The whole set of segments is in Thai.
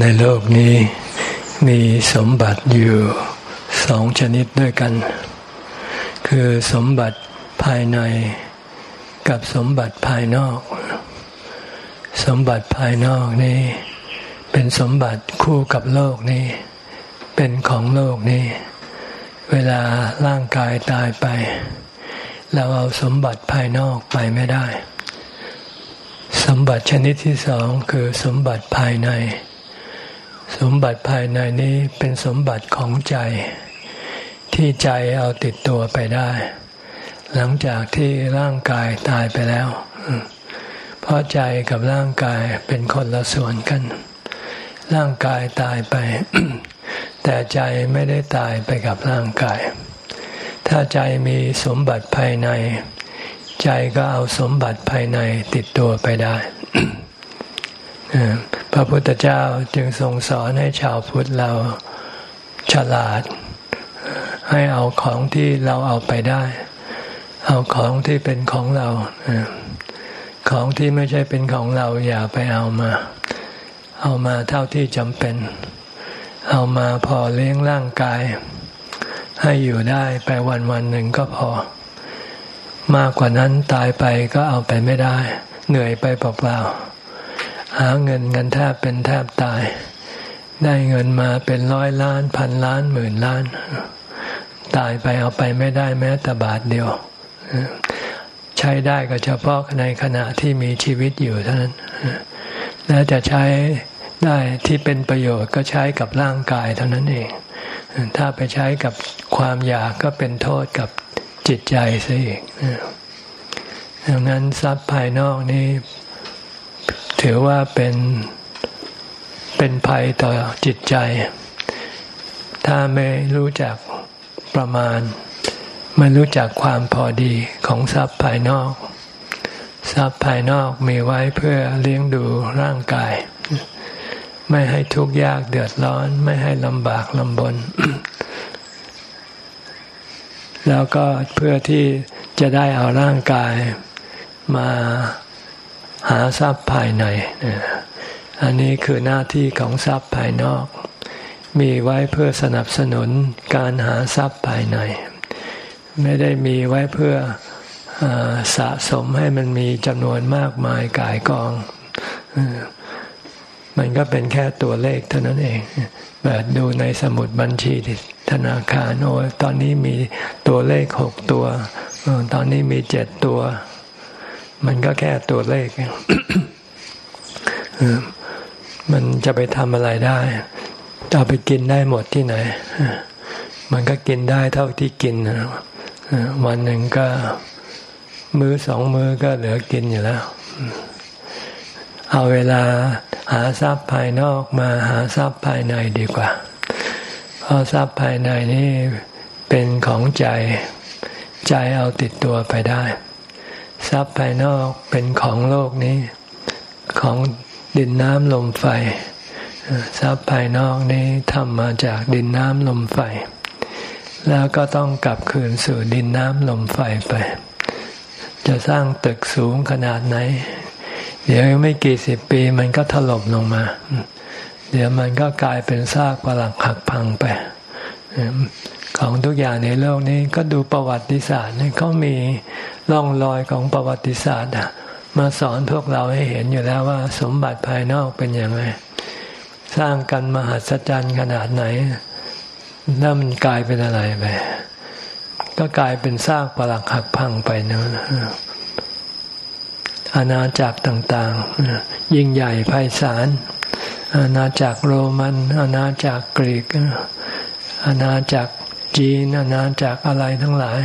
ในโลกนี้มีสมบัติอยู่สองชนิดด้วยกัน คือสมบัติภายในกับสมบัติภายนอก สมบัติภายนอกนี่เป็นสมบัติคู่กับโลกนี้เป็นของโลกนี้เวลาร่างกายตายไป เราเอาสมบัติภายนอกไปไม่ได้ สมบัติชนิดที่สองคือสมบัติภายใน สมบัติภายในนี้เป็นสมบัติของใจ ที่ใจเอาติดตัวไปได้ หลังจากที่ร่างกายตายไปแล้ว เพราะใจกับร่างกายเป็นคนละส่วนกัน ร่างกายตายไป แต่ใจไม่ได้ตายไปกับร่างกาย ถ้าใจมีสมบัติภายใน ใจก็เอาสมบัติภายในติดตัวไปได้ พระพุทธเจ้าจึงทรงสอนให้ชาวพุทธเราฉลาด ให้เอาของที่เราเอาไปได้ เอาของที่เป็นของเรา ของที่ไม่ใช่เป็นของเราอย่าไปเอามา เอามาเท่าที่จำเป็น เอามาพอเลี้ยงร่างกาย ให้อยู่ได้ไปวันวันหนึ่งก็พอ มากกว่านั้นตายไปก็เอาไปไม่ได้ เหนื่อยไปเปล่าๆ หาเงินเงินแทบเป็นแทบตาย ได้เงินมาเป็นร้อยล้าน พันล้านหมื่นล้าน ตายไปเอาไปไม่ได้แม้แต่บาทเดียว ใช้ได้ก็เฉพาะในขณะที่มีชีวิตอยู่เท่านั้นและจะใช้ได้ที่เป็นประโยชน์ก็ใช้กับร่างกายเท่านั้นเอง ถ้าไปใช้กับความอยากก็เป็นโทษกับจิตใจซะอีกดังนั้นทรัพย์ภายนอกนี้ ถือว่าเป็นเป็นภัยต่อจิตใจ ถ้าไม่รู้จักประมาณ ไม่รู้จักความพอดีของทรัพย์ภายนอก ทรัพย์ภายนอกมีไว้เพื่อเลี้ยงดูร่างกาย ไม่ให้ทุกข์ยากเดือดร้อน ไม่ให้ลำบากลำบน แล้วก็เพื่อที่จะได้เอาร่างกายมา หาทรัพย์ภายใน อันนี้คือหน้าที่ของทรัพย์ภายนอก มีไว้เพื่อสนับสนุนการหาทรัพย์ภายใน ไม่ได้มีไว้เพื่ออสะสมให้มันมีจำนวนมากมายกายกอง มันก็เป็นแค่ตัวเลขเท่านั้นเองแบบดูในสมุดบัญชีธนาคารโอ้ตอนนี้มีตัวเลขหกตัว ตอนนี้มีเจ็ดตัว มันก็แค่ตัวเลขมันจะไปทำอะไรได้จะไปกินได้หมดที่ไหน มันก็กินได้เท่าที่กินวันหนึ่งก็มือสองมือก็เหลือกินอยู่แล้ว เอาเวลาหาทรัพย์ภายนอกมาหาทรัพย์ภายในดีกว่า เพราะทรัพย์ภายในนี่เป็นของใจ ใจเอาติดตัวไปได้ ทรัพย์ภายนอกเป็นของโลกนี้ ของดินน้ำลมไฟ ทรัพย์ภายนอกนี้ทำมาจากดินน้ำลมไฟ แล้วก็ต้องกลับคืนสู่ดินน้ำลมไฟไป จะสร้างตึกสูงขนาดไหน เดี๋ยวไม่กี่สิบปีมันก็ถล่มลงมา เดี๋ยวมันก็กลายเป็นซากปรักหักพังไป ของทุกอย่างในโลกนี้ก็ดูประวัติศาสตร์เขามีร่องรอยของประวัติศาสตร์มาสอนพวกเราให้เห็นอยู่แล้วว่า สมบัติภายนอกเป็นอย่างไร สร้างกันมหัศจรรย์ขนาดไหนแล้วมันกลายเป็นอะไรไปก็กลายเป็นซากปรักหักพังไปนะอาณาจักรต่างๆ ยิ่งใหญ่ไพศาลอาณาจักรโรมันอาณาจักรกรีกอาณาจักร จีนอาณาจักรอะไรทั้งหลาย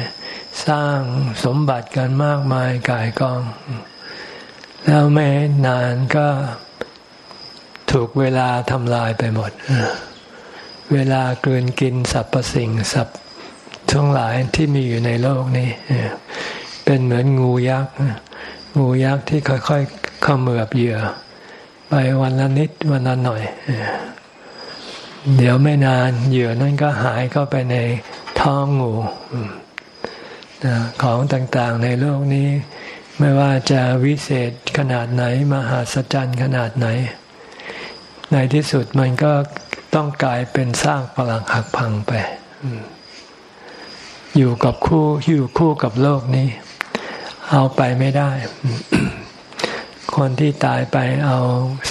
สร้างสมบัติกันมากมายกายกอง แล้วไม่นานก็ถูกเวลาทำลายไปหมด เวลาเกลืนกินสรรพสิ่งสัพทั้งหลายที่มีอยู่ในโลกนี้เป็นเหมือนงูยักษ์งูยักษ์ที่ค่อยๆเขมือบเหยื่อ ไปวันละนิดวันละหน่อย เดี๋ยวไม่นานเหยื่อนั่นก็หายเข้าไปในท้องงูของต่างๆในโลกนี้ ไม่ว่าจะวิเศษขนาดไหน มหาศจรรย์ขนาดไหน ในที่สุดมันก็ต้องกลายเป็นสร้างพลังหักพังไป อยู่กับคู่อยู่คู่กับโลกนี้ เอาไปไม่ได้ คนที่ตายไปเอา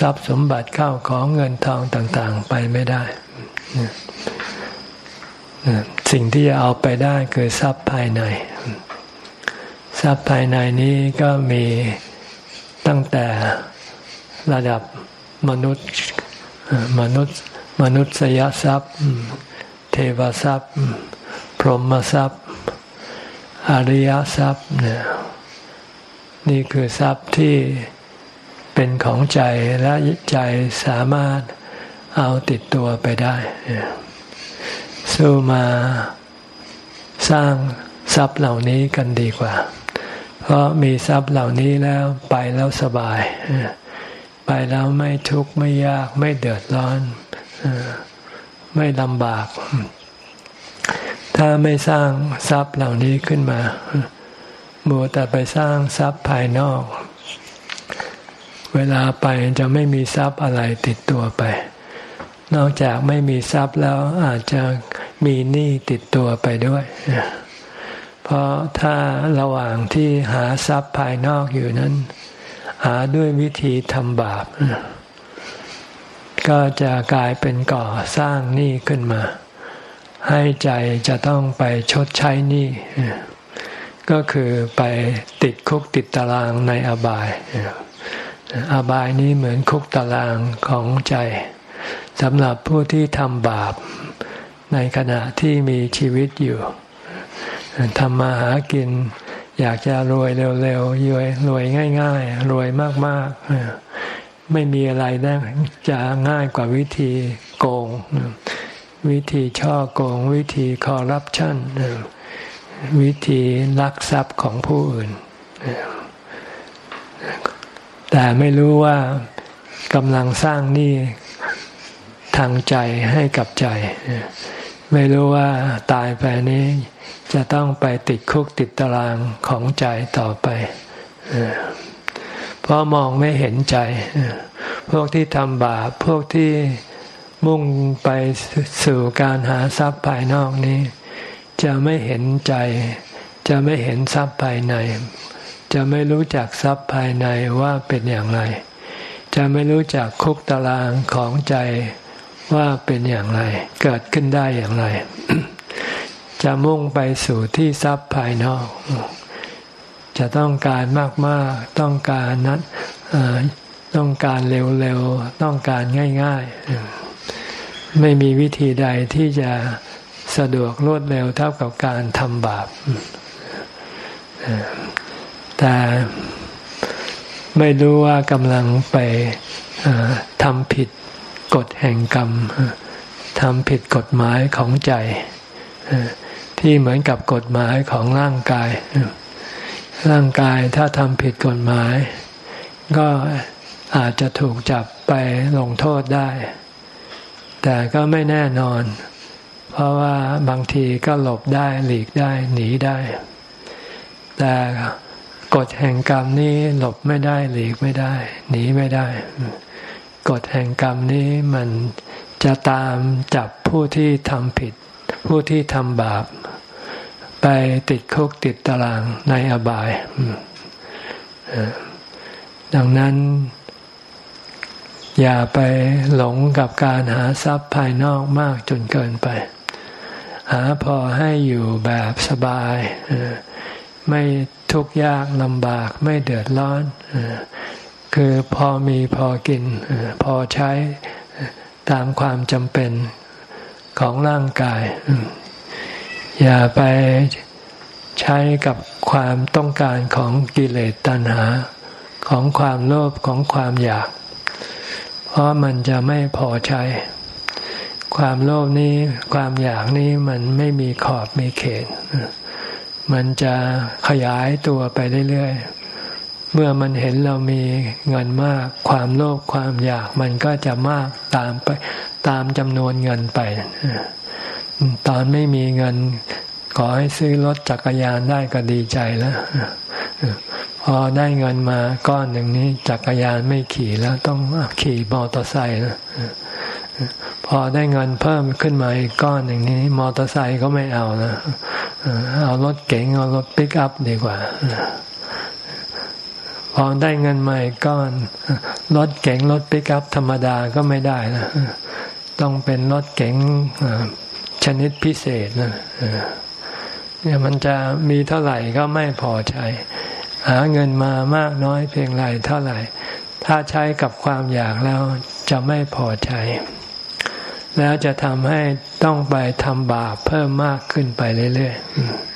ทรัพย์สมบัติเข้าของเงินทองต่าง ๆ ไปไม่ได้ สิ่งที่จะเอาไปได้คือทรัพย์ภายใน ทรัพย์ภายในนี้ก็มีตั้งแต่ระดับมนุษย์มนุษย์ มนุษยทรัพย์ เทวทรัพย์ พรหมทรัพย์ อริยทรัพย์เนี่ยนี่คือทรัพย์ที่ เป็นของใจและใจสามารถเอาติดตัวไปได้ สู้มาสร้างทรัพย์เหล่านี้กันดีกว่า เพราะมีทรัพย์เหล่านี้แล้วไปแล้วสบาย ไปแล้วไม่ทุกข์ไม่ยากไม่เดือดร้อน ไม่ลำบาก ถ้าไม่สร้างทรัพย์เหล่านี้ขึ้นมามัวแต่ไปสร้างทรัพย์ภายนอก เวลาไปจะไม่มีทรัพย์อะไรติดตัวไป นอกจากไม่มีทรัพย์แล้วอาจจะมีหนี้ติดตัวไปด้วย เพราะถ้าระหว่างที่หาทรัพย์ภายนอกอยู่นั้น หาด้วยวิธีทำบาป ก็จะกลายเป็นก่อสร้างหนี้ขึ้นมา ให้ใจจะต้องไปชดใช้หนี้ก็คือไปติดคุกติดตารางในอบาย อบายนี้เหมือนคุกตารางของใจสำหรับผู้ที่ทำบาป ในขณะที่มีชีวิตอยู่ทำมาหากิน อยากจะรวยเร็วๆรวยรวยง่าย ๆ รวยมากๆ ไม่มีอะไรได้จะง่ายกว่าวิธีโกง วิธีช่อโกง วิธีคอร์รัปชันวิธีลักทรัพย์ของผู้อื่น แต่ไม่รู้ว่ากำลังสร้างหนี้ทางใจให้กับใจ ไม่รู้ว่าตายไปนี้จะต้องไปติดคุกติดตารางของใจต่อไป เพราะมองไม่เห็นใจ พวกที่ทำบาป พวกที่มุ่งไปสู่การหาทรัพย์ภายนอกนี้ จะไม่เห็นใจ จะไม่เห็นทรัพย์ภายใน จะไม่รู้จักทรัพย์ภายในว่าเป็นอย่างไร จะไม่รู้จักคุกตารางของใจว่าเป็นอย่างไร เกิดขึ้นได้อย่างไร จะมุ่งไปสู่ที่ทรัพย์ภายนอก จะต้องการมาก ๆ ต้องการนั้นต้องการเร็ว ๆ ต้องการง่าย ๆ ไม่มีวิธีใดที่จะสะดวกรวดเร็วเท่ากับการทำบาป แต่ไม่รู้ว่ากำลังไปทำผิดกฎแห่งกรรมทำผิดกฎหมายของใจที่เหมือนกับกฎหมายของร่างกาย ร่างกายถ้าทำผิดกฎหมาย ก็อาจจะถูกจับไปลงโทษได้ แต่ก็ไม่แน่นอน เพราะว่าบางทีก็หลบได้หลีกได้หนีได้ แต่ กฎแห่งกรรมนี้หลบไม่ได้หลีกไม่ได้ หนีไม่ได้ กฎแห่งกรรมนี้มันจะตามจับผู้ที่ทำผิด ผู้ที่ทำบาป ไปติดคุกติดตารางในอบาย ดังนั้น อย่าไปหลงกับการหาทรัพย์ภายนอกมากจนเกินไป หาพอให้อยู่แบบสบาย ไม่ ทุกข์ยากลำบากไม่เดือดร้อน คือพอมีพอกิน พอใช้ตามความจำเป็นของร่างกาย อย่าไปใช้กับความต้องการของกิเลสตัณหา ของความโลภของความอยาก เพราะมันจะไม่พอใช้ ความโลภนี้ความอยากนี้มันไม่มีขอบมีเขต มันจะขยายตัวไปเรื่อยๆ เมื่อมันเห็นเรามีเงินมาก ความโลภความอยากมันก็จะมากตามไปตามจำนวนเงินไป ตอนไม่มีเงิน ขอให้ซื้อรถจักรยานได้ก็ดีใจแล้วพอได้เงินมาก้อนหนึ่งนี้จักรยานไม่ขี่แล้วต้องขี่มอเตอร์ไซค์นะพอได้เงินเพิ่มขึ้นมาอีกก้อนหนึ่งนี้ มอเตอร์ไซค์ก็ไม่เอานะ เอารถเก๋งเอารถปิกอัพดีกว่าพอได้เงินมาอีกก้อนรถเก๋งรถปิกอัพธรรมดาก็ไม่ได้นะต้องเป็นรถเก๋งชนิดพิเศษนะเนี่ยมันจะมีเท่าไหร่ก็ไม่พอใช้ หาเงินมามากน้อยเพียงไรเท่าไหร่ ถ้าใช้กับความอยากแล้วจะไม่พอใช้ แล้วจะทำให้ต้องไปทำบาปเพิ่มมากขึ้นไปเรื่อย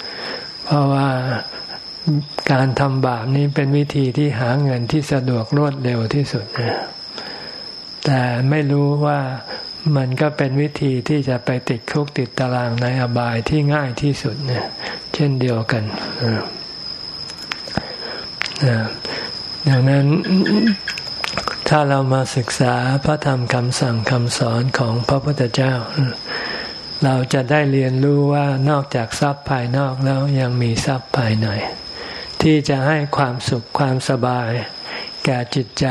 ๆ เพราะว่าการทำบาปนี้เป็นวิธีที่หาเงินที่สะดวกรวดเร็วที่สุดนะแต่ไม่รู้ว่ามันก็เป็นวิธีที่จะไปติดคุกติดตารางในอบายที่ง่ายที่สุดเนี่ยเช่นเดียวกันดังนั้น ถ้าเรามาศึกษาพระธรรมคำสั่งคำสอนของพระพุทธเจ้า เราจะได้เรียนรู้ว่านอกจากทรัพย์ภายนอกแล้วยังมีทรัพย์ภายในที่จะให้ความสุขความสบาย แก่จิตใจ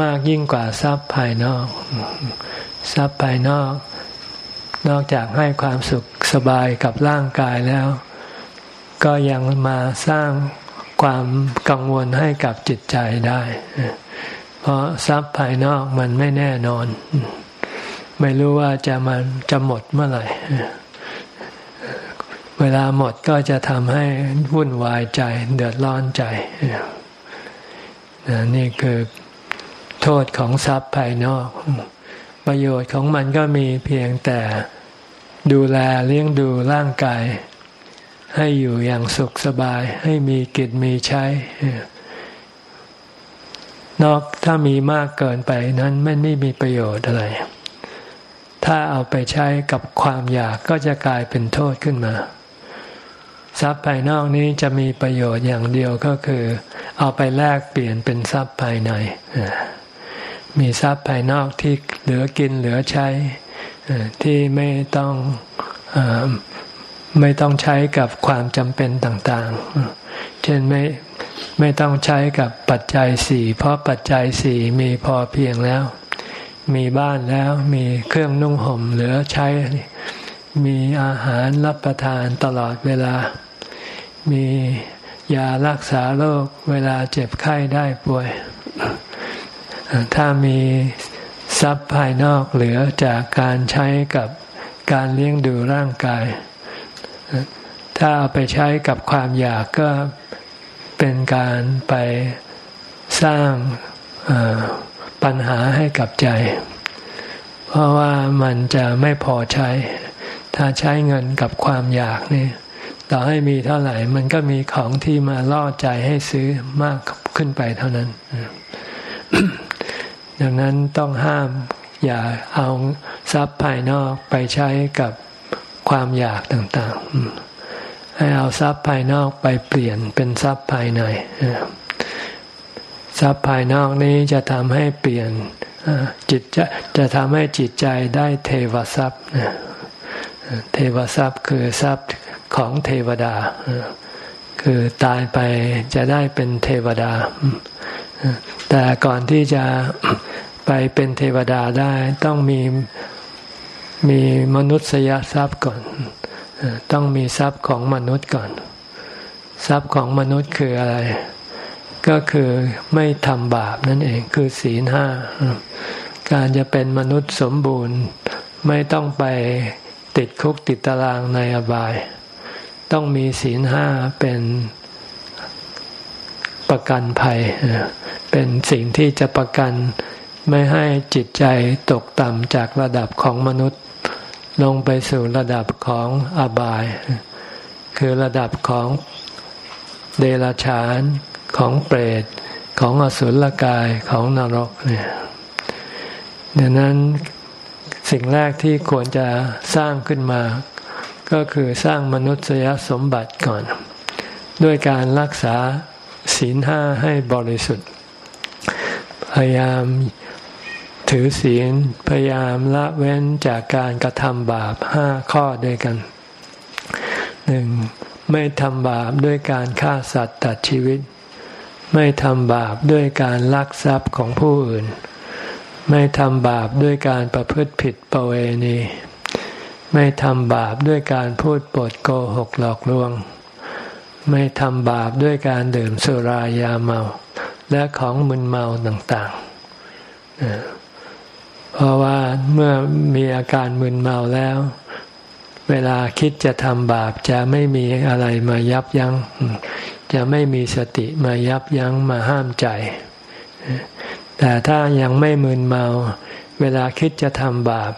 มากยิ่งกว่าทรัพย์ภายนอก ทรัพย์ภายนอก นอกจากให้ความสุขสบายกับร่างกายแล้ว ก็ยังมาสร้าง ความกังวลให้กับจิตใจได้ เพราะทรัพย์ภายนอกมันไม่แน่นอน ไม่รู้ว่าจะมันจะหมดเมื่อไหร่ เวลาหมดก็จะทำให้วุ่นวายใจ เดือดร้อนใจ นี่คือโทษของทรัพย์ภายนอก ประโยชน์ของมันก็มีเพียงแต่ดูแลเลี้ยงดูร่างกาย ให้อยู่อย่างสุขสบาย ให้มีกิจมีใช้ นอกถ้ามีมากเกินไปนั้นไม่ไม่มีประโยชน์อะไร ถ้าเอาไปใช้กับความอยากก็จะกลายเป็นโทษขึ้นมา ทรัพย์ภายนอกนี้จะมีประโยชน์อย่างเดียวก็คือ เอาไปแลกเปลี่ยนเป็นทรัพย์ภายใน มีทรัพย์ภายนอกที่เหลือกินเหลือใช้ที่ไม่ต้องอ ไม่ต้องใช้กับความจำเป็นต่างๆ เช่นไม่ไม่ต้องใช้กับปัจจัยสี่เพราะปัจจัยสี่มีพอเพียงแล้ว มีบ้านแล้วมีเครื่องนุ่งห่มเหลือใช้ มีอาหารรับประทานตลอดเวลา มียารักษาโรคเวลาเจ็บไข้ได้ป่วย ถ้ามีทรัพย์ภายนอกเหลือจากการใช้กับการเลี้ยงดูร่างกาย ถ้าเอาไปใช้กับความอยากก็เป็นการไปสร้างปัญหาให้กับใจ เพราะว่ามันจะไม่พอใช้ ถ้าใช้เงินกับความอยากนี่ต่อให้มีเท่าไหร่ มันก็มีของที่มาล่อใจให้ซื้อมากขึ้นไปเท่านั้น ดังนั้นต้องห้ามอย่าเอาทรัพย์ภายนอกไปใช้กับ ความอยากต่างๆ ให้เอาทรัพย์ภายนอกไปเปลี่ยนเป็นทรัพย์ภายในทรัพย์ภายนอกนี้จะทำให้เปลี่ยนจิตจะจะทำให้จิตใจได้เทวทรัพย์เทวทรัพย์คือทรัพย์ของเทวดา คือตายไปจะได้เป็นเทวดา แต่ก่อนที่จะไปเป็นเทวดาได้ต้องมี มีมนุษยทรัพย์ก่อน ต้องมีทรัพย์ของมนุษย์ก่อน ทรัพย์ของมนุษย์คืออะไร ก็คือไม่ทำบาปนั่นเองคือศีลห้า การจะเป็นมนุษย์สมบูรณ์ไม่ต้องไปติดคุกติดตารางในอบาย ต้องมีศีลห้าเป็นประกันภัย เป็นสิ่งที่จะประกัน ไม่ให้จิตใจตกต่ำจากระดับของมนุษย์ ลงไปสู่ระดับของอบาย คือระดับของเดรัจฉานของเปรตของอสุรกายของนรกเนี่ยดังนั้นสิ่งแรกที่ควรจะสร้างขึ้นมา ก็คือสร้างมนุษยสมบัติก่อน ด้วยการรักษาศีลห้าให้บริสุทธิ์ พยายาม ถือศีลพยายามละเว้นจากการกระทำบาปห้าข้อด้วยกันหนึ่งไม่ทำบาปด้วยการฆ่าสัตว์ตัดชีวิต ไม่ทำบาปด้วยการลักทรัพย์ของผู้อื่น ไม่ทำบาปด้วยการประพฤติผิดประเวณี ไม่ทำบาปด้วยการพูดปดโกหกหลอกลวง ไม่ทำบาปด้วยการดื่มสุรายาเมา และของมึนเมาต่างๆ เพราะว่าเมื่อมีอาการมึนเมาแล้ว เวลาคิดจะทำบาปจะไม่มีอะไรมายับยัง้ง จะไม่มีสติมายับยั้งมาห้ามใจ แต่ถ้ายังไม่มึนเมา เวลาคิดจะทำบาป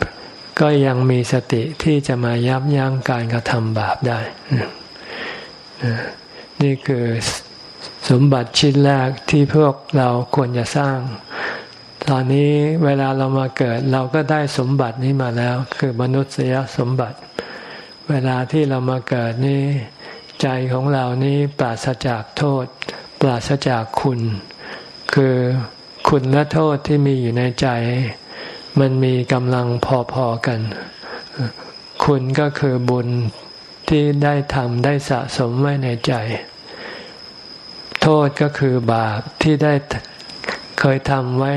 ก็ยังมีสติที่จะมายับยั้งการกระทำบาปได้ นี่คือสมบัติชิ้นแรกที่พวกเราควรจะสร้าง ตอนนี้เวลาเรามาเกิด เราก็ได้สมบัตินี้มาแล้ว คือมนุษยสมบัติ เวลาที่เรามาเกิดนี้ ใจของเรานี้ปราศจากโทษ ปราศจากคุณ คือคุณและโทษที่มีอยู่ในใจ มันมีกำลังพอๆกัน คุณก็คือบุญที่ได้ทำได้สะสมไว้ในใจ โทษก็คือบาปที่ได้เคยทำไว้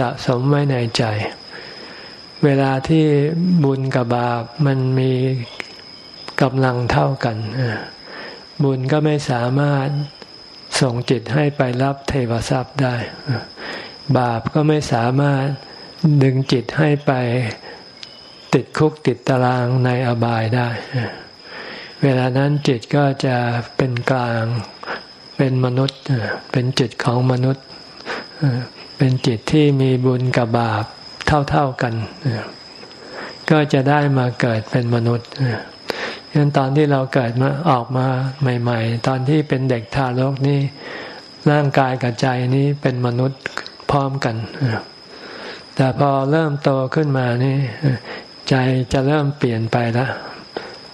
สะสมไว้ในใจ เวลาที่บุญกับบาปมันมีกำลังเท่ากัน บุญก็ไม่สามารถส่งจิตให้ไปรับเทวทรัพย์ได้ บาปก็ไม่สามารถดึงจิตให้ไปติดคุกติดตารางในอบายได้ เวลานั้นจิตก็จะเป็นกลาง เป็นมนุษย์ เป็นจิตของมนุษย์ เป็นจิตที่มีบุญกับบาปเท่าๆกัน ก็จะได้มาเกิดเป็นมนุษย์ฉะนั้นตอนที่เราเกิดมาออกมาใหม่ ๆ ตอนที่เป็นเด็กทารกนี่ร่างกายกับใจนี้เป็นมนุษย์พร้อมกัน แต่พอเริ่มโตขึ้นมานี่ใจจะเริ่มเปลี่ยนไปล้ว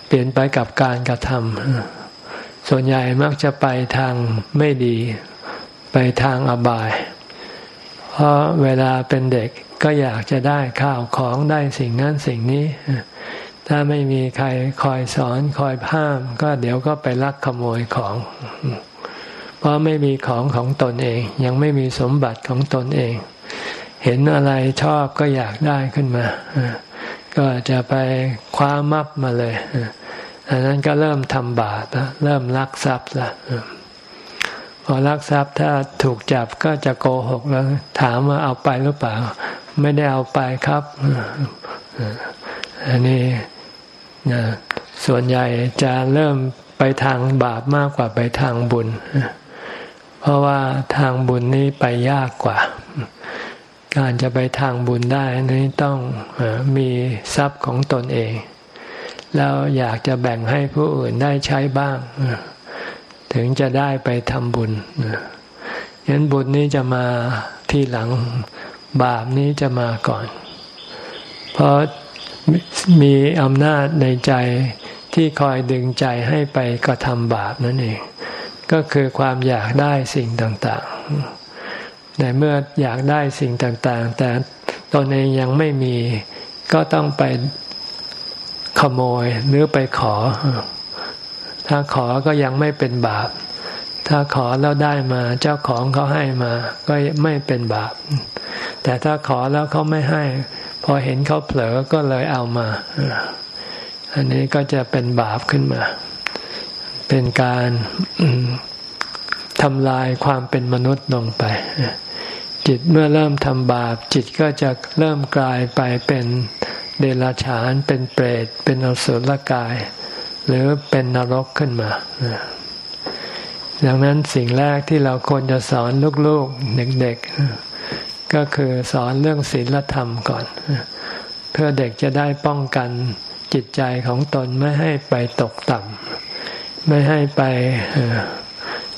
เปลี่ยนไปกับการกระทำส่วนใหญ่มักจะไปทางไม่ดี ไปทางอบาย เพราะเวลาเป็นเด็กก็อยากจะได้ข้าวของได้สิ่งนั้นสิ่งนี้ ถ้าไม่มีใครคอยสอนคอยห้าม ก็เดี๋ยวก็ไปลักขโมยของ เพราะไม่มีของของตนเอง ยังไม่มีสมบัติของตนเอง เห็นอะไรชอบก็อยากได้ขึ้นมา ก็จะไปคว้ามับมาเลยอันนั้นก็เริ่มทำบาปแล้วเริ่มลักทรัพย์ละ พอลักทรัพย์ถ้าถูกจับก็จะโกหกแล้ว ถามว่าเอาไปหรือเปล่า ไม่ได้เอาไปครับ อันนี้ส่วนใหญ่จะเริ่มไปทางบาปมากกว่าไปทางบุญ เพราะว่าทางบุญนี้ไปยากกว่า การจะไปทางบุญได้นี้ต้องมีทรัพย์ของตนเอง แล้วอยากจะแบ่งให้ผู้อื่นได้ใช้บ้าง ถึงจะได้ไปทำบุญยันบุญนี้จะมาที่หลังบาปนี้จะมาก่อน เพราะมีอำนาจในใจที่คอยดึงใจให้ไปกระทำบาปนั่นเอง ก็คือความอยากได้สิ่งต่างๆแต่เมื่ออยากได้สิ่งต่างๆ แต่ตนเองยังไม่มีก็ต้องไปขโมยหรือไปขอ ถ้าขอก็ยังไม่เป็นบาป ถ้าขอแล้วได้มา เจ้าของเขาให้มา ก็ไม่เป็นบาป แต่ถ้าขอแล้วเขาไม่ให้ พอเห็นเขาเผลอก็เลยเอามา อันนี้ก็จะเป็นบาปขึ้นมา เป็นการทำลายความเป็นมนุษย์ลงไป จิตเมื่อเริ่มทำบาป จิตก็จะเริ่มกลายไปเป็นเดรัจฉานเป็นเปรต เป็นอสุรกาย หรือเป็นนรกขึ้นมาดังนั้นสิ่งแรกที่เราควรจะสอนลูกๆเด็กๆ ก็คือสอนเรื่องศีลธรรมก่อน เพื่อเด็กจะได้ป้องกันจิตใจของตนไม่ให้ไปตกต่ำไม่ให้ไป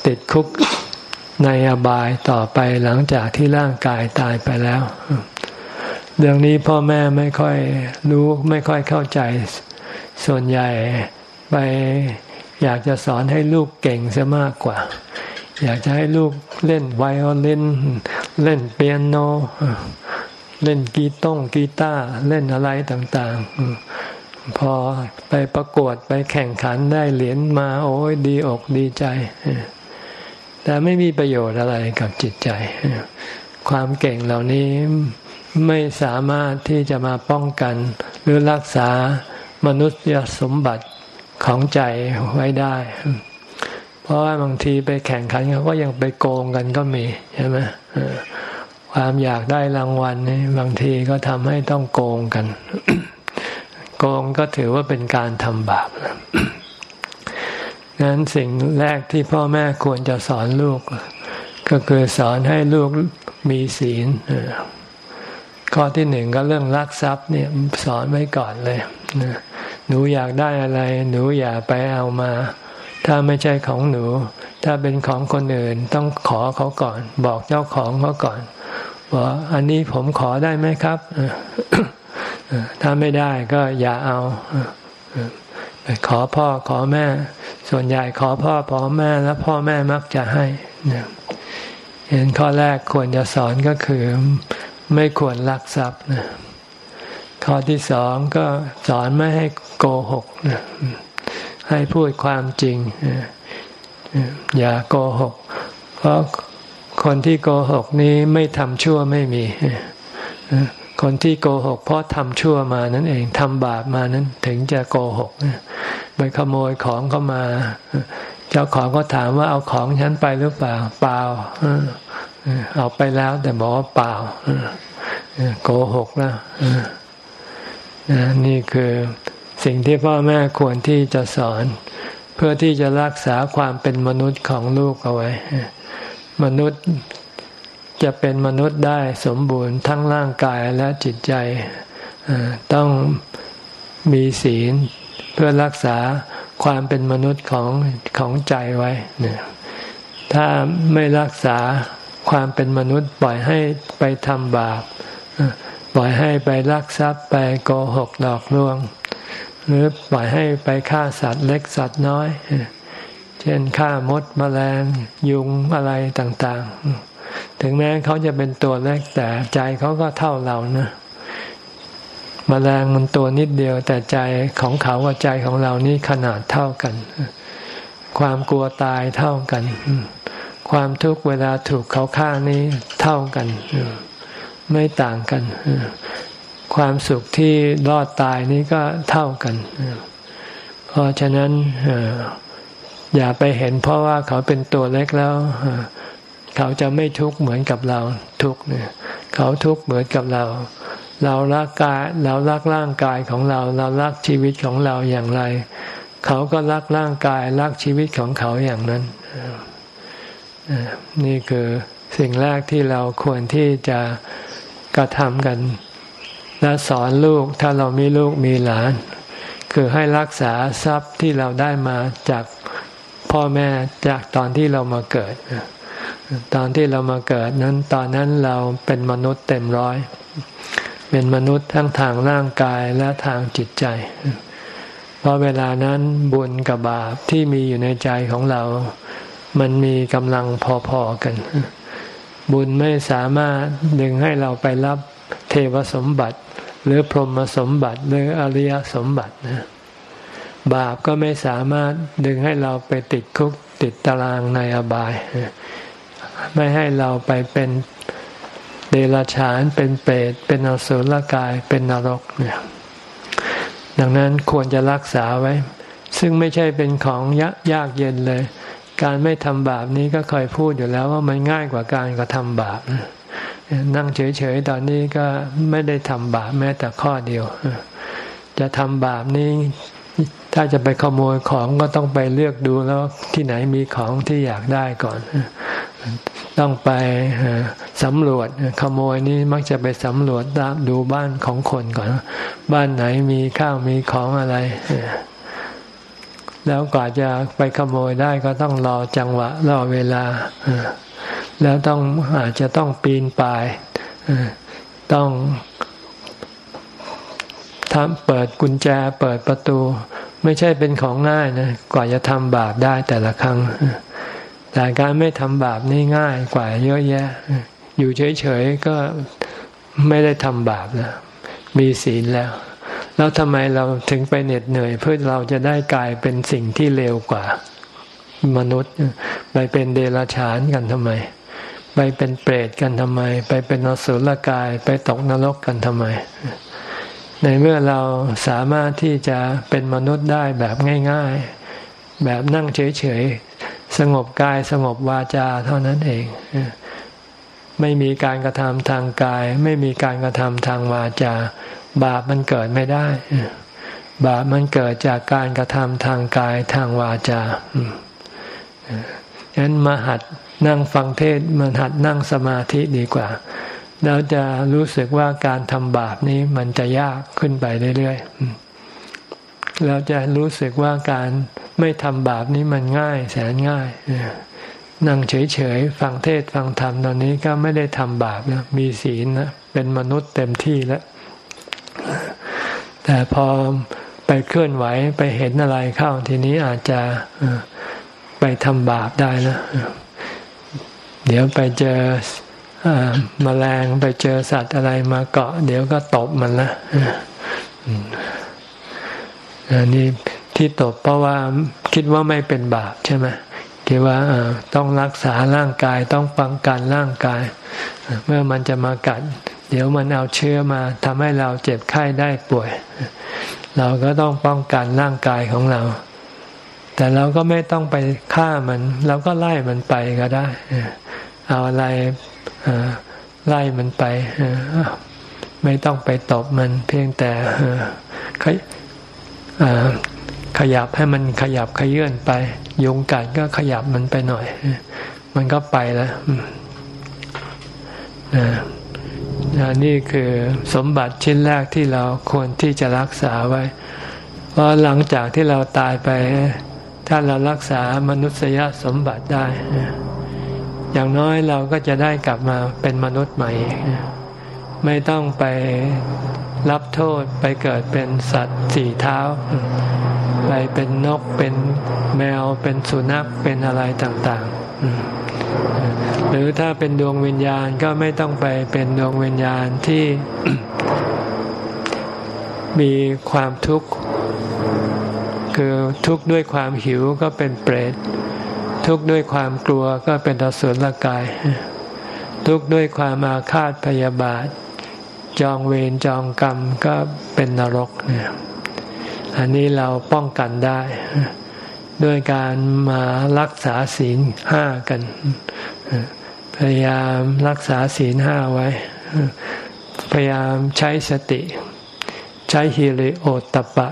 ติดคุกในอบายต่อไปหลังจากที่ร่างกายตายไปแล้ว เรื่องนี้พ่อแม่ไม่ค่อยรู้ไม่ค่อยเข้าใจ ส่วนใหญ่ ไปอยากจะสอนให้ลูกเก่งซะมากกว่า อยากจะให้ลูกเล่นไวโอลินเล่นเปียโน เล่นกีต้งกีตาร์เล่นอะไรต่าง ๆ พอไปประกวดไปแข่งขันได้เหรียญมาโอ้ยดีอกดีใจ แต่ไม่มีประโยชน์อะไรกับจิตใจ ความเก่งเหล่านี้ไม่สามารถที่จะมาป้องกัน หรือรักษามนุษยสมบัติ ของใจไว้ได้ เพราะว่าบางทีไปแข่งขันเขาก็ยังไปโกงกันก็มีใช่ไหมความอยากได้รางวัลนี่บางทีก็ทำให้ต้องโกงกัน โกงก็ถือว่าเป็นการทำบาปงั้นสิ่งแรกที่พ่อแม่ควรจะสอนลูก ก็คือสอนให้ลูกมีศีลข้อที่หนึ่งก็เรื่องรักทรัพย์เนี่ยสอนไว้ก่อนเลย หนูอยากได้อะไร หนูอย่าไปเอามา ถ้าไม่ใช่ของหนู ถ้าเป็นของคนอื่นต้องขอเขาก่อน บอกเจ้าของเขาก่อนบอกอันนี้ผมขอได้ไหมครับถ้าไม่ได้ก็อย่าเอาขอพ่อขอแม่ ส่วนใหญ่ขอพ่อขอแม่แล้วพ่อแม่มักจะให้เห็นข้อแรกควรจะสอนก็คือ ไม่ควรลักทรัพย์นะ ข้อที่สองก็สอนไม่ให้โกหกนะให้พูดความจริง อย่าโกหก เพราะคนที่โกหกนี้ไม่ทำชั่วไม่มี คนที่โกหก เพราะทำชั่วมานั่นเองทำบาปมานั้นถึงจะโกหกไปขโมยของเข้ามา เจ้าของก็ถามว่าเอาของฉันไปหรือเปล่า เปล่าเอาไปแล้วแต่บอกว่าเปล่าโกหกนะ นี่คือสิ่งที่พ่อแม่ควรที่จะสอน เพื่อที่จะรักษาความเป็นมนุษย์ของลูกเอาไว้ มนุษย์จะเป็นมนุษย์ได้สมบูรณ์ทั้งร่างกายและจิตใจต้องมีศีลเพื่อรักษาความเป็นมนุษย์ของของใจไว้ถ้าไม่รักษาความเป็นมนุษย์ปล่อยให้ไปทำบาป ปล่อยให้ไปลักทรัพย์ไปโกหกหลอกลวง หรือปล่อยให้ไปฆ่าสัตว์เล็กสัตว์น้อย เช่นฆ่ามดมแมลงยุงอะไรต่างๆ ถึงแม้เขาจะเป็นตัวเล็กแต่ใจเขาก็เท่าเรานะมแมลงมันตัวนิดเดียว แต่ใจของเขากับใจของเรานี่ขนาดเท่ากัน ความกลัวตายเท่ากัน ความทุกข์เวลาถูกเขาฆ่านี้เท่ากัน ไม่ต่างกัน ความสุขที่รอดตายนี้ก็เท่ากัน เพราะฉะนั้นอย่าไปเห็นเพราะว่าเขาเป็นตัวเล็กแล้ว เขาจะไม่ทุกข์เหมือนกับเราทุกข์เนี่ย เขาทุกข์เหมือนกับเรา เรารักกายเรารักร่างกายของเรา เรารักชีวิตของเราอย่างไร เขาก็รักร่างกายรักชีวิตของเขาอย่างนั้นนี่คือสิ่งแรกที่เราควรที่จะ กระทำกัน และสอนลูกถ้าเรามีลูกมีหลาน คือให้รักษาทรัพย์ที่เราได้มาจากพ่อแม่จากตอนที่เรามาเกิด ตอนที่เรามาเกิดนั้นตอนนั้นเราเป็นมนุษย์เต็มร้อย เป็นมนุษย์ทั้งทางร่างกายและทางจิตใจ เพราะเวลานั้นบุญกับบาปที่มีอยู่ในใจของเรา มันมีกำลังพอๆกัน บุญไม่สามารถดึงให้เราไปรับเทวสมบัติ หรือพรหมสมบัติหรืออริยสมบัตินะบาปก็ไม่สามารถดึงให้เราไปติดคุกติดตารางในอบาย ไม่ให้เราไปเป็นเดรัจฉานเป็นเปรตเป็นอสุรกายเป็นนรกเนี่ยดังนั้นควรจะรักษาไว้ ซึ่งไม่ใช่เป็นของยากเย็นเลย การไม่ทำบาปนี้ก็เคยพูดอยู่แล้วว่ามันง่ายกว่าการกระทำบาปนั่งเฉยๆตอนนี้ก็ไม่ได้ทำบาปแม้แต่ข้อเดียว จะทำบาปนี้ถ้าจะไปขโมยของก็ต้องไปเลือกดูแล้วที่ไหนมีของที่อยากได้ก่อน ต้องไปสำรวจขโมยนี้มักจะไปสำรวจดูบ้านของคนก่อน บ้านไหนมีข้าวมีของอะไร แล้วกว่าจะไปขโมยได้ก็ต้องรอจังหวะรอเวลา แล้วต้องอาจจะต้องปีนป่ายต้องทำเปิดกุญแจเปิดประตู ไม่ใช่เป็นของง่ายนะกว่าจะทำบาปได้แต่ละครั้ง แต่การไม่ทำบาปนี่ง่ายกว่าเยอะแยะ อยู่เฉยๆก็ไม่ได้ทำบาปแล้วมีศีลแล้ว แล้วทำไมเราถึงไปเหน็ดเหนื่อย เพื่อเราจะได้กลายเป็นสิ่งที่เลวกว่า มนุษย์ ไปเป็นเดรัจฉานกันทำไม ไปเป็นเปรตกันทำไม ไปเป็นนสุลกาย ไปตกนรกกันทำไม ในเมื่อเราสามารถที่จะเป็นมนุษย์ได้แบบง่าย ๆ แบบนั่งเฉยๆ สงบกายสงบวาจาเท่านั้นเองไม่มีการกระทำทางกาย ไม่มีการกระทำทางวาจา บาปมันเกิดไม่ได้ บาปมันเกิดจากการกระทำทางกายทางวาจาฉะนั้นมาหัดนั่งฟังเทศมันหัดนั่งสมาธิดีกว่าเราจะรู้สึกว่าการทำบาปนี้มันจะยากขึ้นไปเรื่อยๆเราจะรู้สึกว่าการไม่ทำบาปนี้มันง่ายแสนง่ายนั่งเฉยๆ ฟังเทศฟังธรรมตอนนี้ก็ไม่ได้ทำบาปนะมีศีลนะเป็นมนุษย์เต็มที่แล้ว แต่พอไปเคลื่อนไหวไปเห็นอะไรเข้าทีนี้อาจจะไปทำบาปได้นะ เดี๋ยวไปเจอมแมลงไปเจอสัตว์อะไรมาเกาะ เดี๋ยวก็ตบมันละอันนี้ที่ตบเพราะว่าคิดว่าไม่เป็นบาปใช่ไหมคิดว่าต้องรักษาร่างกายต้องป้องกันร่างกาย เมื่อมันจะมากัด เดี๋ยวมันเอาเชื้อมาทำให้เราเจ็บไข้ได้ป่วย เราก็ต้องป้องกันร่างกายของเรา แต่เราก็ไม่ต้องไปฆ่ามัน เราก็ไล่มันไปก็ได้ เอาอะไรไล่มันไปไม่ต้องไปตบมัน เพียงแต่ขยับให้มันขยับขยื่นไป ยุงกัดก็ขยับมันไปหน่อย มันก็ไปแล้วนะ นี่คือสมบัติชิ้นแรกที่เราควรที่จะรักษาไว้ เพราะหลังจากที่เราตายไป ถ้าเรารักษามนุษยสมบัติได้ อย่างน้อยเราก็จะได้กลับมาเป็นมนุษย์ใหม่ ไม่ต้องไปรับโทษไปเกิดเป็นสัตว์สี่เท้า ไปเป็นนกเป็นแมวเป็นสุนัขเป็นอะไรต่าง ๆ หรือถ้าเป็นดวงวิญญาณก็ไม่ต้องไปเป็นดวงวิญญาณที่มีความทุกข์คือทุกข์ด้วยความหิวก็เป็นเปรต ทุกข์ด้วยความกลัวก็เป็นอสุรกาย ทุกข์ด้วยความอาฆาตพยาบาท จองเวรจองกรรมก็เป็นนรกเนี่ยอันนี้เราป้องกันได้ ด้วยการมารักษาศีลห้ากัน พยายามรักษาศีลห้าไว้ พยายามใช้สติ ใช้ฮิริโอตตปะ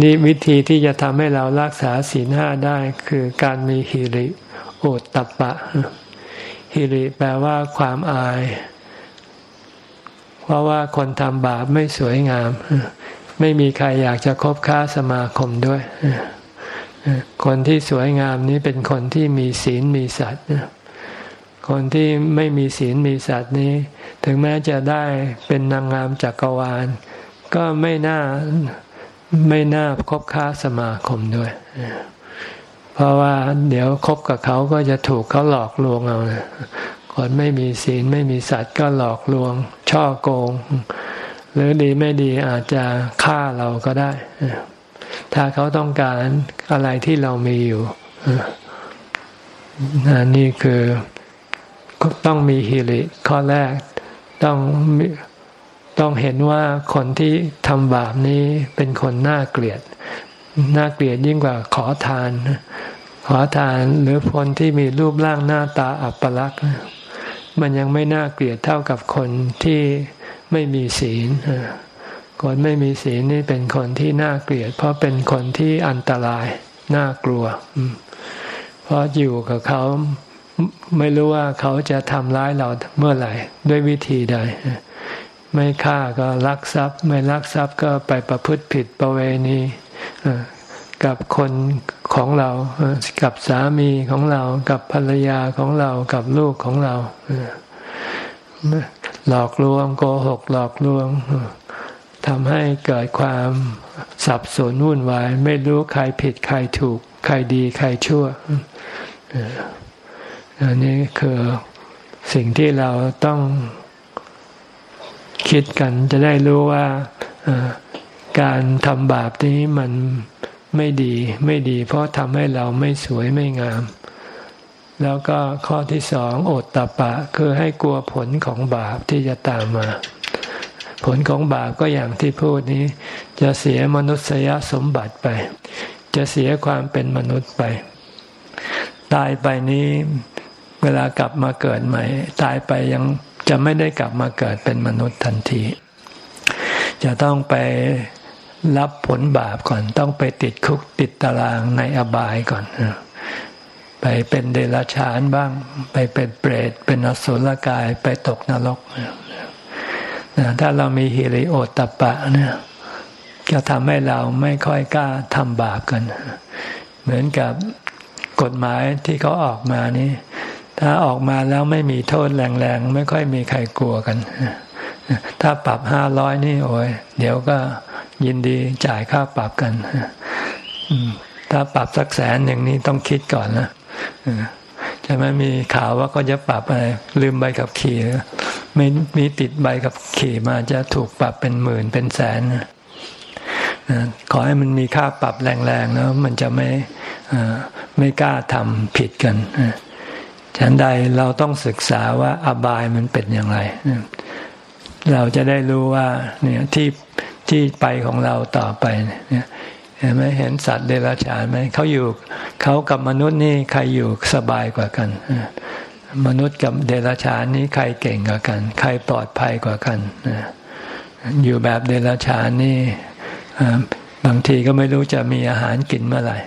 นี่วิธีที่จะทำให้เรารักษาศีลห้าได้คือการมีฮิริโอตตปะฮิริแปลว่าความอาย เพราะว่าคนทำบาปไม่สวยงาม ไม่มีใครอยากจะคบค้าสมาคมด้วย คนที่สวยงามนี้เป็นคนที่มีศีลมีสัตว์ คนที่ไม่มีศีลมีสัตว์นี้ ถึงแม้จะได้เป็นนางงามจักรวาล ก็ไม่น่าไม่น่าคบค้าสมาคมด้วย เพราะว่าเดี๋ยวคบกับเขาก็จะถูกเขาหลอกลวงเอาคนไม่มีศีลไม่มีสัตว์ก็หลอกลวง ช่อโกง หรือดีไม่ดีอาจจะฆ่าเราก็ได้ ถ้าเขาต้องการอะไรที่เรามีอยู่นี่คือ ต้องมีฮิริข้อแรกต้องต้องเห็นว่าคนที่ทำบาปนี้เป็นคนน่าเกลียด น่าเกลียดยิ่งกว่าขอทาน ขอทานหรือคนที่มีรูปร่างหน้าตาอัปลักษณ์มันยังไม่น่าเกลียดเท่ากับคนที่ไม่มีศีลคนไม่มีศีลนี่เป็นคนที่น่าเกลียด เพราะเป็นคนที่อันตรายน่ากลัว เพราะอยู่กับเขา ไม่รู้ว่าเขาจะทำร้ายเราเมื่อไหร่ ด้วยวิธีใด ไม่ฆ่าก็ลักทรัพย์ ไม่ลักทรัพย์ก็ไปประพฤติผิดประเวณีกับคนของเรา กับสามีของเรา กับภรรยาของเรา กับลูกของเรา หลอกลวงโกหกหลอกลวงทำให้เกิดความสับสนวุ่นวาย ไม่รู้ใครผิดใครถูก ใครดีใครชั่ว อันนี้คือสิ่งที่เราต้องคิดกันจะได้รู้ว่าการทำบาปนี้มันไม่ดีไม่ดี เพราะทำให้เราไม่สวยไม่งาม แล้วก็ข้อที่สองอดตะปะ คือให้กลัวผลของบาปที่จะตามมา ผลของบาปก็อย่างที่พูดนี้ จะเสียมนุษยสมบัติไป จะเสียความเป็นมนุษย์ไป ตายไปนี้ เวลากลับมาเกิดใหม่ ตายไปยังจะไม่ได้กลับมาเกิดเป็นมนุษย์ทันที จะต้องไปรับผลบาปก่อน ต้องไปติดคุกติดตารางในอบายก่อน ไปเป็นเดรัจฉานบ้าง ไปเป็นเปรต เป็นอสุรกายไปตกนรกถ้าเรามีฮิริโอตตปะเนี่ยจะทำให้เราไม่ค่อยกล้าทำบาปกัน เหมือนกับกฎหมายที่เขาออกมานี้ ถ้าออกมาแล้วไม่มีโทษแรงๆ ไม่ค่อยมีใครกลัวกัน ถ้าปรับห้าร้อยนี่โอ้ยเดี๋ยวก็ยินดีจ่ายค่าปรับกันถ้าปรับสักแสนหนึ่งนี้ต้องคิดก่อนนะจะไม่มีข่าวว่าก็จะปรับอะไร ลืมใบขับขี่ไม่มีติดใบขับขี่มาจะถูกปรับเป็นหมื่นเป็นแสนขอให้มันมีค่าปรับแรงๆแล้วมันจะไม่ไม่กล้าทำผิดกัน ฉันใดเราต้องศึกษาว่าอบายมันเป็นอย่างไร เราจะได้รู้ว่าเนี่ยที่ที่ไปของเราต่อไปเนี่ยเห็นไหมเห็นสัตว์เดรัจฉานไหมเขาอยู่เขากับมนุษย์นี่ใครอยู่สบายกว่ากัน มนุษย์กับเดรัจฉานนี้ใครเก่งกว่ากัน ใครปลอดภัยกว่ากันอยู่แบบเดรัจฉานนี่บางทีก็ไม่รู้จะมีอาหารกินเมื่อไหร่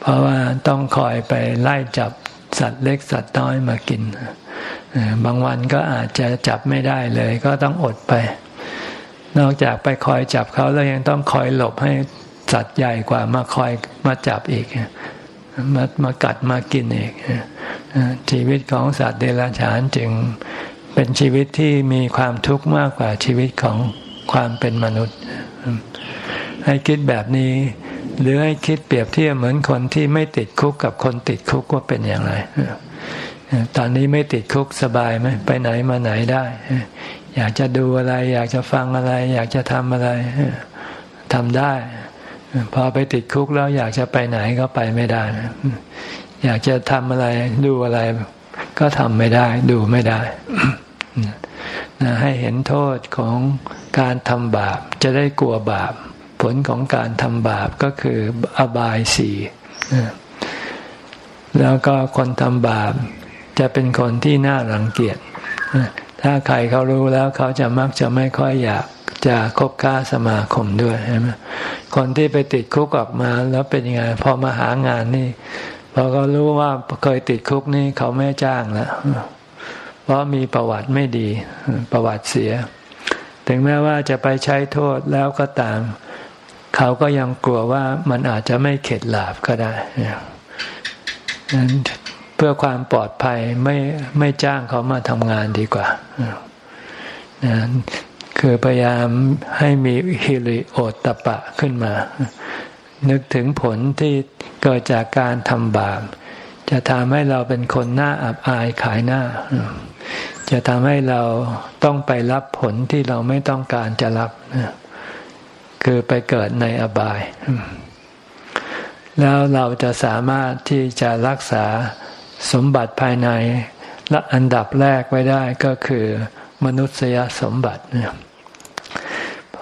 เพราะว่าต้องคอยไปไล่จับ สัตว์เล็กสัตว์น้อยมากิน บางวันก็อาจจะจับไม่ได้เลยก็ต้องอดไป นอกจากไปคอยจับเขาแล้วยังต้องคอยหลบให้สัตว์ใหญ่กว่ามาคอยมาจับอีกมามากัดมากินอีกชีวิตของสัตว์เดรัจฉานจึงเป็นชีวิตที่มีความทุกข์มากกว่าชีวิตของความเป็นมนุษย์ ให้คิดแบบนี้ หรือให้คิดเปรียบเทียบเหมือนคนที่ไม่ติดคุกกับคนติดคุกว่าเป็นอย่างไรตอนนี้ไม่ติดคุกสบายไหมไปไหนมาไหนได้ อยากจะดูอะไร อยากจะฟังอะไร อยากจะทำอะไรทำได้ พอไปติดคุกแล้วอยากจะไปไหนก็ไปไม่ได้ อยากจะทำอะไรดูอะไร ก็ทำไม่ได้ ดูไม่ได้ให้เห็นโทษของการทำบาปจะได้กลัวบาป ผลของการทำบาปก็คืออบายสี่แล้วก็คนทำบาปจะเป็นคนที่น่ารังเกียจถ้าใครเขารู้แล้วเขาจะมักจะไม่ค่อยอยากจะคบค้าสมาคมด้วยใช่ไหมคนที่ไปติดคุกออกมาแล้วเป็นยังไงพอมาหางานนี่พอเขารู้ว่าเคยติดคุกนี่เขาไม่จ้างแล้วเพราะมีประวัติไม่ดีประวัติเสีย ถึงแม้ว่าจะไปใช้โทษแล้วก็ตาม เขาก็ยังกลัวว่ามันอาจจะไม่เข็ดหลาบก็ได้นั้นเพื่อความปลอดภัยไม่ไม่จ้างเขามาทำงานดีกว่าคือพยายามให้มีฮิริโอตตะปะขึ้นมา นึกถึงผลที่เกิดจากการทำบาปจะทำให้เราเป็นคนหน้าอับอายขายหน้า จะทำให้เราต้องไปรับผลที่เราไม่ต้องการจะรับ คือไปเกิดในอบาย แล้วเราจะสามารถที่จะรักษาสมบัติภายในและอันดับแรกไว้ได้ก็คือมนุษยสมบัติเนี่ย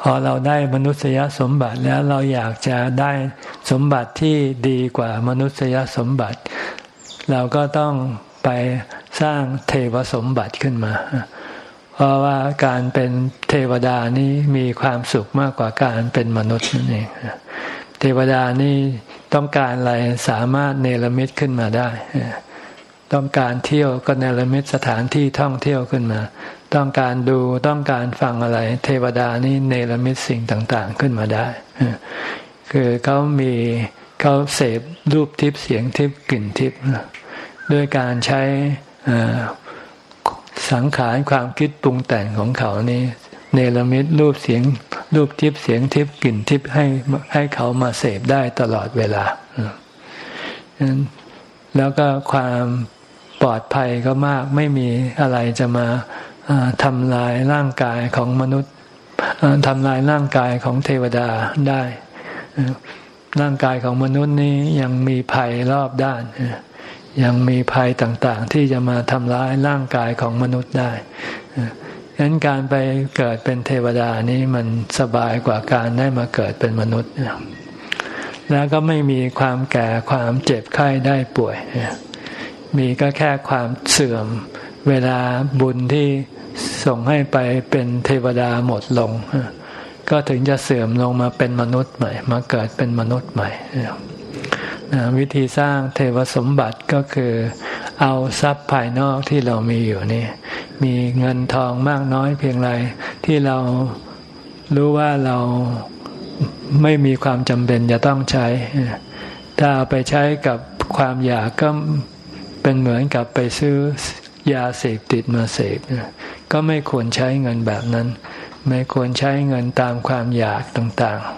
พอเราได้มนุษยสมบัติแล้วเราอยากจะได้สมบัติที่ดีกว่ามนุษยสมบัติ เราก็ต้องไปสร้างเทวสมบัติขึ้นมา เพราะว่าการเป็นเทวดานี่มีความสุขมากกว่าการเป็นมนุษย์นั่นเองเทวดานี่ต้องการอะไรสามารถเนรมิตขึ้นมาได้ ต้องการเที่ยวก็เนรมิตสถานที่ท่องเที่ยวขึ้นมา ต้องการดูต้องการฟังอะไร เทวดานี่เนรมิตสิ่งต่าง ๆขึ้นมาได้ คือเขามีเขาเสพรูปทิพย์เสียงทิพย์กลิ่นทิพย์ด้วยการใช้ สังขารความคิดปรุงแต่งของเขานี้เนรมิตรูปเสียงรูปทิพเสียงทิพกลิ่นทิพให้ให้เขามาเสพได้ตลอดเวลาแล้วก็ความปลอดภัยก็มากไม่มีอะไรจะมาทำลายร่างกายของมนุษย์ทำลายร่างกายของเทวดาได้ ร่างกายของมนุษย์นี้ยังมีภัยรอบด้าน ยังมีภัยต่างๆ ที่จะมาทำร้ายร่างกายของมนุษย์ได้ฉะนั้นการไปเกิดเป็นเทวดานี้มันสบายกว่าการได้มาเกิดเป็นมนุษย์ แล้วก็ไม่มีความแก่ความเจ็บไข้ได้ป่วย มีก็แค่ความเสื่อมเวลาบุญที่ส่งให้ไปเป็นเทวดาหมดลง ก็ถึงจะเสื่อมลงมาเป็นมนุษย์ใหม่ มาเกิดเป็นมนุษย์ใหม่ วิธีสร้างเทวสมบัติก็คือเอาทรัพย์ภายนอกที่เรามีอยู่นี่ มีเงินทองมากน้อยเพียงไรที่เรารู้ว่าเราไม่มีความจำเป็นจะต้องใช้ ถ้าเอาไปใช้กับความอยากก็เป็นเหมือนกับไปซื้อยาเสพติดมาเสพก็ไม่ควรใช้เงินแบบนั้น ไม่ควรใช้เงินตามความอยากต่างๆ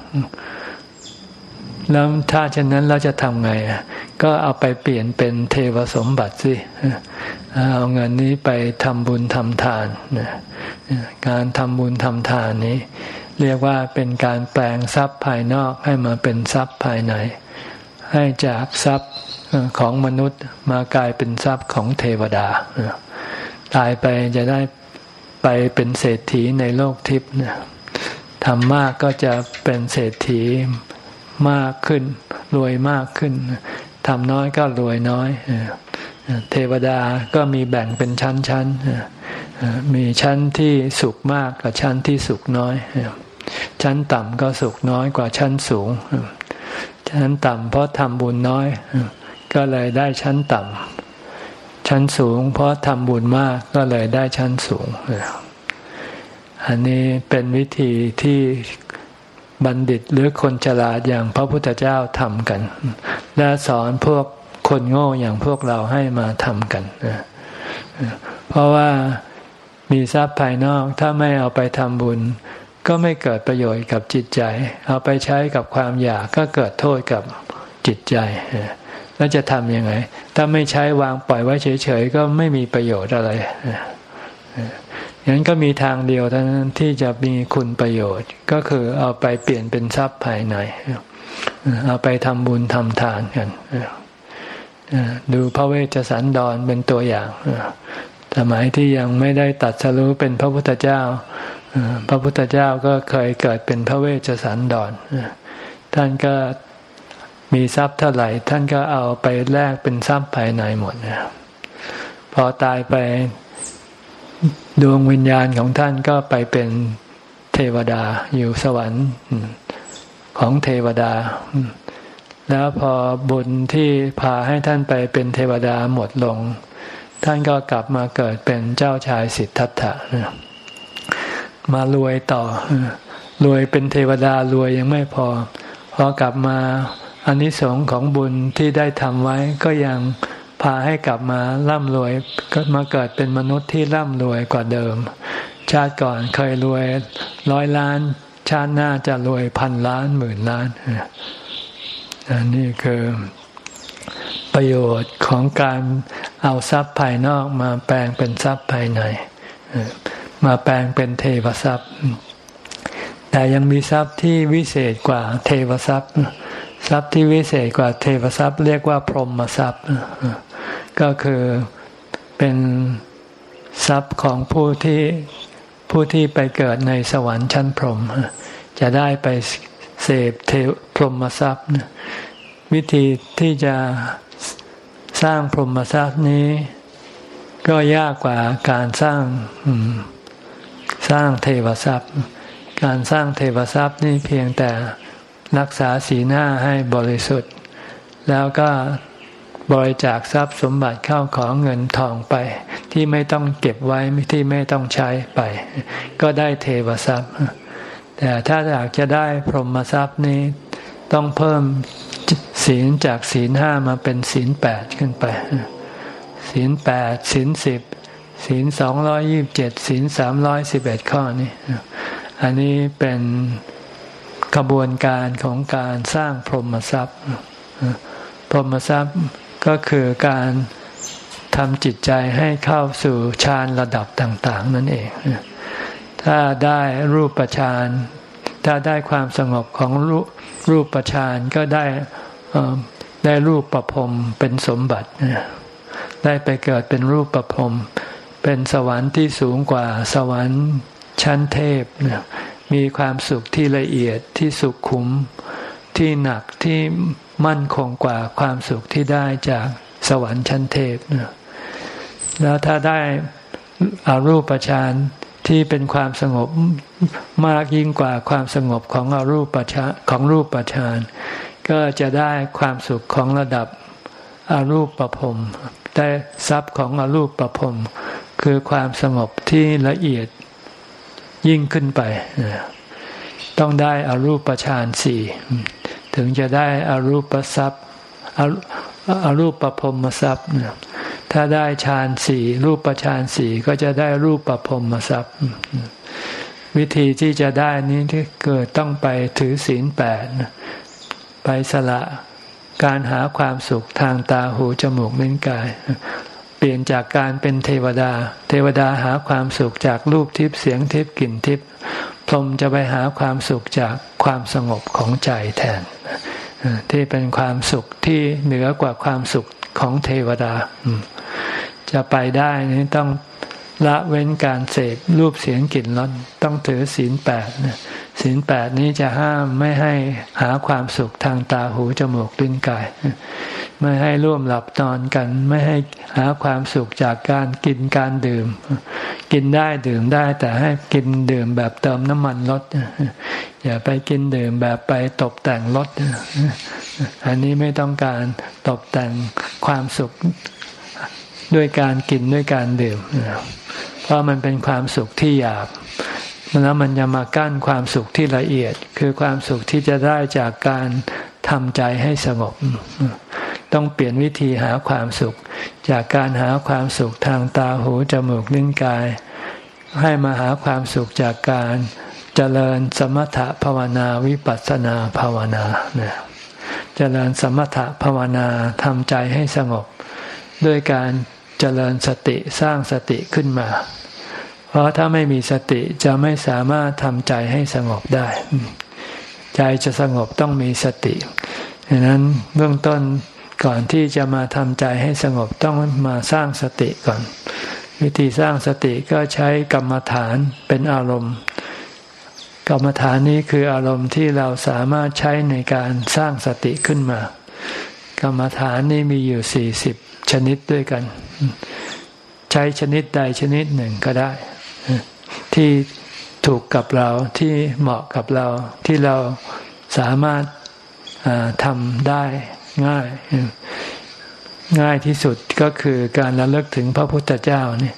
แล้วถ้าเช่นนั้นเราจะทำไง ก็เอาไปเปลี่ยนเป็นเทวสมบัติสิ เอาเงินนี้ไปทำบุญทำทาน การทำบุญทำทานนี้ เรียกว่าเป็นการแปลงทรัพย์ภายนอกให้มาเป็นทรัพย์ภายใน ให้จากทรัพย์ของมนุษย์มากลายเป็นทรัพย์ของเทวดา ตายไปจะได้ไปเป็นเศรษฐีในโลกทิพย์ทำมากก็จะเป็นเศรษฐี มากขึ้น รวยมากขึ้นทำน้อยก็รวยน้อยเทวดาก็มีแบ่งเป็นชั้นๆมีชั้นที่สุขมากกับชั้นที่สุขน้อย ชั้นต่ำก็สุขน้อยกว่าชั้นสูง ชั้นต่ำเพราะทำบุญน้อย ก็เลยได้ชั้นต่ำชั้นสูง เพราะทำบุญมากก็เลยได้ชั้นสูง อันนี้เป็นวิธีที่ บัณฑิตหรือคนฉลาดอย่างพระพุทธเจ้าทำกัน และสอนพวกคนโง่อย่างพวกเราให้มาทำกัน เพราะว่ามีทรัพย์ภายนอกถ้าไม่เอาไปทำบุญ ก็ไม่เกิดประโยชน์กับจิตใจ เอาไปใช้กับความอยากก็เกิดโทษกับจิตใจ แล้วจะทำยังไง ถ้าไม่ใช้วางปล่อยไว้เฉยๆ ก็ไม่มีประโยชน์อะไร อย่างนั้นก็มีทางเดียวเท่านั้นที่จะมีคุณประโยชน์ ก็คือเอาไปเปลี่ยนเป็นทรัพย์ภายในเอาไปทำบุญทำทานกันดูพระเวชสันดรเป็นตัวอย่างสมัยที่ยังไม่ได้ตัดสรู้เป็นพระพุทธเจ้าพระพุทธเจ้าก็เคยเกิดเป็นพระเวชสันดรท่านก็มีทรัพย์เท่าไหร่ ท่านก็เอาไปแลกเป็นทรัพย์ภายในหมดนะพอตายไป ดวงวิญญาณของท่านก็ไปเป็นเทวดาอยู่สวรรค์ของเทวดา แล้วพอบุญที่พาให้ท่านไปเป็นเทวดาหมดลง ท่านก็กลับมาเกิดเป็นเจ้าชายสิทธัตถะมารวยต่อรวยเป็นเทวดารวยยังไม่พอพอกลับมาอันนี้สงของบุญที่ได้ทำไว้ก็ยัง พาให้กลับมาร่ำรวยก็มาเกิดเป็นมนุษย์ที่ร่ำรวยกว่าเดิม ชาติก่อนเคยรวยร้อยล้าน ชาติหน้าจะรวยพันล้านหมื่นล้านอันนี้คือประโยชน์ของการเอาทรัพย์ภายนอกมาแปลงเป็นทรัพย์ภายใน มาแปลงเป็นเทวทรัพย์ แต่ยังมีทรัพย์ที่วิเศษกว่าเทวทรัพย์ ทรัพย์ที่วิเศษกว่าเทวทรัพย์ เรียกว่าพรหมทรัพย์ ก็คือเป็นทรัพย์ของผู้ที่ผู้ที่ไปเกิดในสวรรค์ชั้นพรหมจะได้ไปเสพเทวพรหมทรัพย์ วิธีที่จะสร้างพรหมทรัพย์นี้ ก็ยากกว่าการสร้างสร้างเทวทรัพย์ การสร้างเทวทรัพย์นี่เพียงแต่ รักษาสีหน้าให้บริสุทธิ์ แล้วก็บริจาคทรัพย์สมบัติเข้าของเงินทองไป ที่ไม่ต้องเก็บไว้ที่ไม่ต้องใช้ไป ก็ได้เทวทรัพย์ แต่ถ้าอยากจะได้พรหมทรัพย์นี้ต้องเพิ่มศีลจากศีลห้ามาเป็นศีลแปดขึ้นไปศีลแปดศีลสิบศีลสองร้อยยิบเจ็ดศีลสามร้อยสิบเอ็ดข้อนี้ อันนี้เป็น กระบวนการของการสร้างพรหมทรัพย์ พรหมทรัพย์ก็คือการทำจิตใจให้เข้าสู่ฌานระดับต่าง ๆ นั่นเอง ถ้าได้รูปฌาน ถ้าได้ความสงบของรูรูปฌานก็ได้ได้รูปประพรมเป็นสมบัติ ได้ไปเกิดเป็นรูปประพรมเป็นสวรรค์ที่สูงกว่าสวรรค์ชั้นเทพ มีความสุขที่ละเอียดที่สุขขุม ที่หนักที่มั่นคงกว่าความสุขที่ได้จากสวรรค์ชั้นเทพแล้วถ้าได้อารูปฌานที่เป็นความสงบมากยิ่งกว่าความสงบของอรูปฌานของรูปฌานก็จะได้ความสุขของระดับอรูปประพรมได้ทรัพย์ของอรูปประพรมคือความสงบที่ละเอียด ยิ่งขึ้นไป ต้องได้อารูปฌานสี่ถึงจะได้อารูปทรัพย์อารูปประพรมทรัพย์ถ้าได้ฌานสี่รูปฌานสี่ก็จะได้รูปประพรมทรัพย์วิธีที่จะได้นี้ที่เกิดต้องไปถือศีลแปดไปสละการหาความสุขทางตาหูจมูกลิ้นกาย ปลี่ยนจากการเป็นเทวดา เทวดาหาความสุขจากรูปทิพย์เสียงทิพย์กลิ่นทิพย์พรหมจะไปหาความสุขจากความสงบของใจแทน ที่เป็นความสุขที่เหนือกว่าความสุขของเทวดา จะไปได้นี่ต้อง ละเว้นการเสพรูปเสียงกลิ่นรสต้องถือศีลแปดศีลแปดนี้จะห้ามไม่ให้หาความสุขทางตาหูจมูกลิ้นกาย ไม่ให้ร่วมหลับนอนกัน ไม่ให้หาความสุขจากการกินการดื่ม กินได้ดื่มได้แต่ให้กินดื่มแบบเติมน้ำมันรถอย่าไปกินดื่มแบบไปตกแต่งรถอันนี้ไม่ต้องการตกแต่งความสุขด้วยการกินด้วยการดื่ม เพราะมันเป็นความสุขที่หยาบแล้วมันจะมากั้นความสุขที่ละเอียด คือความสุขที่จะได้จากการทำใจให้สงบ ต้องเปลี่ยนวิธีหาความสุข จากการหาความสุขทางตาหูจมูกลิ้นกาย ให้มาหาความสุขจากการเจริญสมถภาวนาวิปัสสนาภาวนาเนี่ยเจริญสมถภาวนาทำใจให้สงบ ด้วยการ เจริญสติสร้างสติขึ้นมา เพราะถ้าไม่มีสติจะไม่สามารถทำใจให้สงบได้ ใจจะสงบต้องมีสติดังนั้นเบื้องต้นก่อนที่จะมาทำใจให้สงบต้องมาสร้างสติก่อน วิธีสร้างสติก็ใช้กรรมฐานเป็นอารมณ์ กรรมฐานนี้คืออารมณ์ที่เราสามารถใช้ในการสร้างสติขึ้นมา กรรมฐานนี้มีอยู่สี่สิบ ชนิดด้วยกัน ใช้ชนิดใดชนิดหนึ่งก็ได้ ที่ถูกกับเราที่เหมาะกับเราที่เราสามารถทำได้ง่าย ง่ายที่สุดก็คือการระลึกถึงพระพุทธเจ้านี่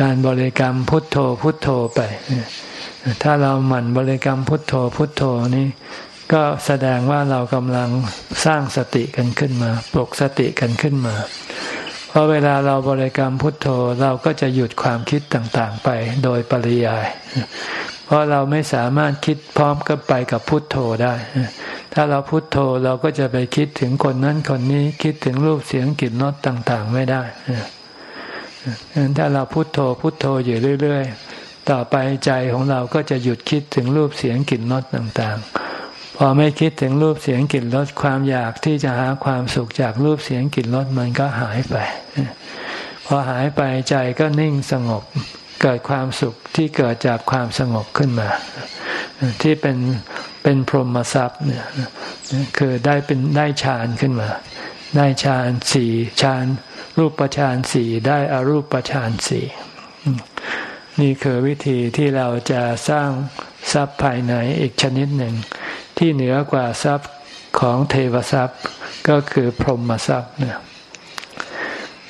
การบริกรรมพุทโธพุทโธไป ถ้าเราหมั่นบริกรรมพุทโธพุทโธนี่ ก็แสดงว่าเรากำลังสร้างสติกันขึ้นมา ปลุกสติกันขึ้นมา เพราะเวลาเราบริกรรมพุทโธเราก็จะหยุดความคิดต่างๆไปโดยปริยาย เพราะเราไม่สามารถคิดพร้อมกับไปกับพุทโธได้ ถ้าเราพุทโธเราก็จะไปคิดถึงคนนั้นคนนี้คิดถึงรูปเสียงกลิ่นรสต่างๆ ไม่ได้ถ้าเราพุทโธพุทโธอยู่เรื่อย ๆ ต่อไปใจของเราก็จะหยุดคิดถึงรูปเสียงกลิ่นรสต่างๆ พอไม่คิดถึงรูปเสียงกลิ่นรสความอยากที่จะหาความสุขจากรูปเสียงกลิ่นรสมันก็หายไป พอหายไปใจก็นิ่งสงบเกิดความสุขที่เกิดจากความสงบขึ้นมา ที่เป็นเป็นพรหมทรัพย์เนี่ยคือได้เป็นได้ฌานขึ้นมา ได้ฌานสี่ฌานรูปฌานสี่ได้อารูปฌานสี่นี่คือวิธีที่เราจะสร้างทรัพย์ภายในอีกชนิดหนึ่ง ที่เหนือกว่าทรัพย์ของเทวทรัพย์ก็คือพรหมทรัพย์เนี่ย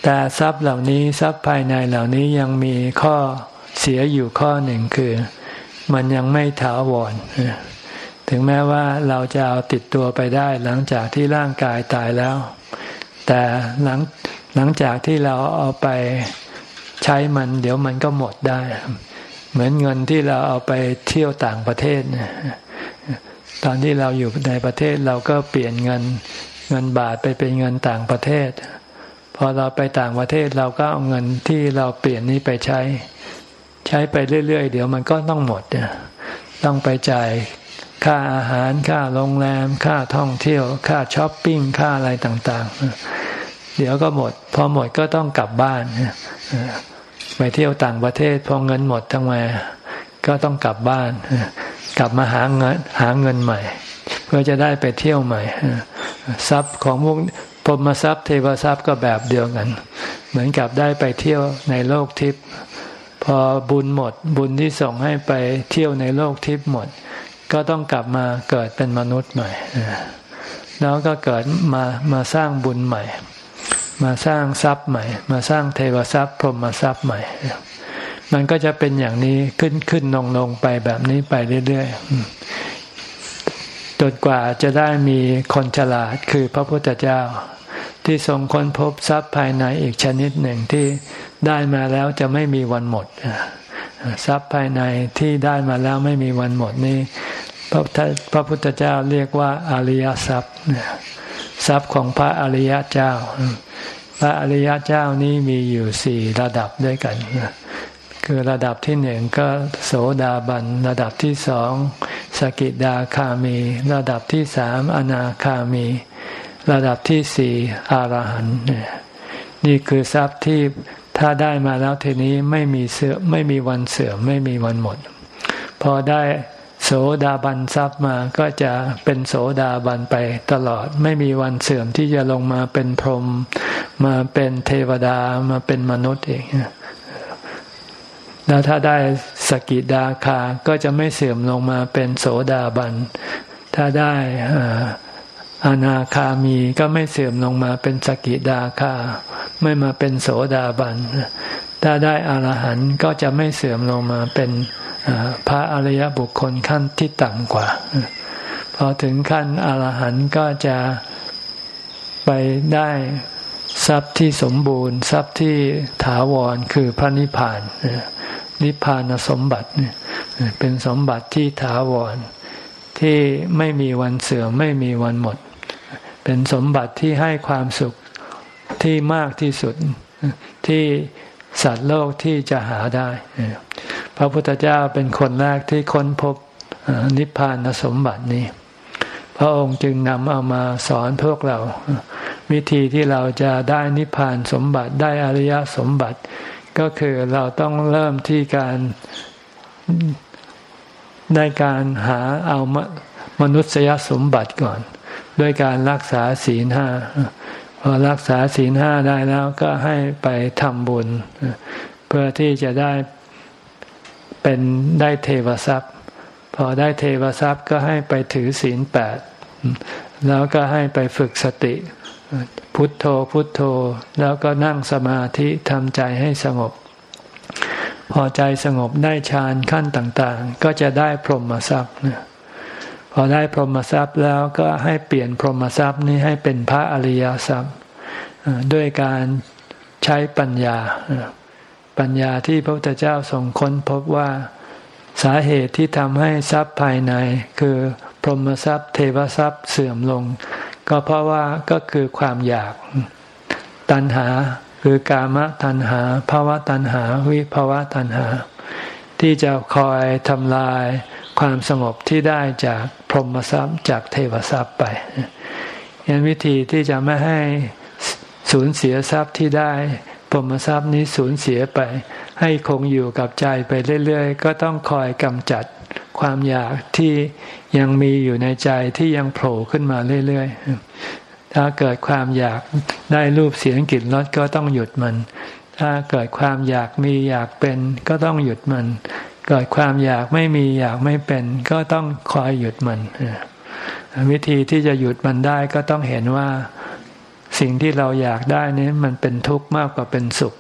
แต่ทรัพย์เหล่านี้ทรัพย์ภายในเหล่านี้ยังมีข้อเสียอยู่ข้อหนึ่งคือ มันยังไม่ถาวรถึงแม้ว่าเราจะเอาติดตัวไปได้หลังจากที่ร่างกายตายแล้ว แต่หลังหลังจากที่เราเอาไปใช้มัน เดี๋ยวมันก็หมดได้ เหมือนเงินที่เราเอาไปเที่ยวต่างประเทศ ตอนที่เราอยู่ในประเทศเราก็เปลี่ยนเงินเงินบาทไปเป็นเงินต่างประเทศ พอเราไปต่างประเทศเราก็เอาเงินที่เราเปลี่ยนนี้ไปใช้ ใช้ไปเรื่อย ๆ เดี๋ยวมันก็ต้องหมดต้องไปจ่ายค่าอาหารค่าโรงแรม ค่าท่องเที่ยว ค่าช้อปปิ้งค่าอะไรต่างๆ เดี๋ยวก็หมด พอหมดก็ต้องกลับบ้านไปเที่ยวต่างประเทศพอเงินหมดทั้งมาก็ต้องกลับบ้าน กลับมาหาเงินหาเงินใหม่ เพื่อจะได้ไปเที่ยวใหม่ทรัพย์ของพวกพรมทรัพย์เทวทรัพย์ก็แบบเดียวกัน เหมือนกับได้ไปเที่ยวในโลกทิพย์พอบุญหมด บุญที่ส่งให้ไปเที่ยวในโลกทิพย์หมด ก็ต้องกลับมาเกิดเป็นมนุษย์ใหม่แล้วก็เกิดมามาสร้างบุญใหม่ มาสร้างทรัพย์ใหม่ มาสร้างเทวทรัพย์พรหมทรัพย์ใหม่ มันก็จะเป็นอย่างนี้ขึ้นขึ้นลงลงไปแบบนี้ไปเรื่อยๆจนกว่าจะได้มีคนฉลาดคือพระพุทธเจ้า ที่ทรงค้นพบทรัพย์ภายในอีกชนิดหนึ่งที่ได้มาแล้วจะไม่มีวันหมดทรัพย์ภายในที่ได้มาแล้วไม่มีวันหมดนี่พระพระพุทธเจ้าเรียกว่าอริยทรัพย์ทรัพย์ของพระอริยเจ้า พระอริยเจ้านี้มีอยู่สี่ระดับด้วยกัน คือระดับที่หนึ่งก็โสดาบัน ระดับที่สองสกิดาคามี ระดับที่สามอนาคามี ระดับที่สี่อรหันต์นี่คือทรัพย์ที่ถ้าได้มาแล้วทีนี้ไม่มีเสื่อมไม่มีวันเสื่อมไม่มีวันหมด พอได้โสดาบันทรัพย์มาก็จะเป็นโสดาบันไปตลอด ไม่มีวันเสื่อมที่จะลงมาเป็นพรหมมาเป็นเทวดามาเป็นมนุษย์เอง แล้วถ้าได้สกิดาคา ก็จะไม่เสื่อมลงมาเป็นโสดาบัน ถ้าได้อนาคามีก็ไม่เสื่อมลงมาเป็นสกิดาคา ไม่มาเป็นโสดาบัน ถ้าได้อรหันต์ก็จะไม่เสื่อมลงมาเป็นพระอริยบุคคลขั้นที่ต่ำกว่า พอถึงขั้นอรหันต์ก็จะไปได้ ทรัพย์ที่สมบูรณ์ ทรัพย์ที่ถาวรคือพระนิพพานนิพพานสมบัติเป็นสมบัติที่ถาวร ที่ไม่มีวันเสื่อมไม่มีวันหมด เป็นสมบัติที่ให้ความสุขที่มากที่สุดที่สัตว์โลกที่จะหาได้ พระพุทธเจ้าเป็นคนแรกที่ค้นพบนิพพานสมบัตินี้ พระองค์จึงนำเอามาสอนพวกเรา วิธีที่เราจะได้นิพพานสมบัติได้อริยสมบัติ ก็คือเราต้องเริ่มที่การได้การหาเอามนุษยสมบัติก่อน ด้วยการรักษาศีลห้าพอรักษาศีลห้าได้แล้วก็ให้ไปทำบุญ เพื่อที่จะได้เป็นได้เทวทรัพย์ พอได้เทวทรัพย์ก็ให้ไปถือศีลแปดแล้วก็ให้ไปฝึกสติ พุทโธพุทโธ แล้วก็นั่งสมาธิทำใจให้สงบ พอใจสงบได้ฌานขั้นต่างๆ ก็จะได้พรหมทรัพย์พอได้พรหมทรัพย์แล้วก็ให้เปลี่ยนพรหมทรัพย์นี้ให้เป็นพระอริยทรัพย์ด้วยการใช้ปัญญา ปัญญาที่พระพุทธเจ้าทรงค้นพบว่าสาเหตุที่ทำให้ทรัพย์ภายใน คือพรหมทรัพย์ เทวทรัพย์เสื่อมลง ก็เพราะว่าก็คือความอยาก ตัณหาคือกามตัณหาภาวะตัณหา วิภาวะตัณหา ที่จะคอยทำลายความสงบที่ได้จากพรหมทรัพย์จากเทวทรัพย์ไปยันวิธีที่จะไม่ให้สูญเสียทรัพย์ที่ได้พรหมทรัพย์นี้สูญเสียไป ให้คงอยู่กับใจไปเรื่อย ๆ ก็ต้องคอยกำจัด ความอยากที่ยังมีอยู่ในใจที่ยังโผล่ขึ้นมาเรื่อยๆ ถ้าเกิดความอยากได้รูปเสียงกลิ่นรสก็ต้องหยุดมัน ถ้าเกิดความอยากมีอยากเป็นก็ต้องหยุดมัน เกิดความอยากไม่มีอยากไม่เป็น ก็ต้องคอยหยุดมันวิธีที่จะหยุดมันได้ก็ต้องเห็นว่าสิ่งที่เราอยากได้นี้มันเป็นทุกข์มากกว่าเป็นสุข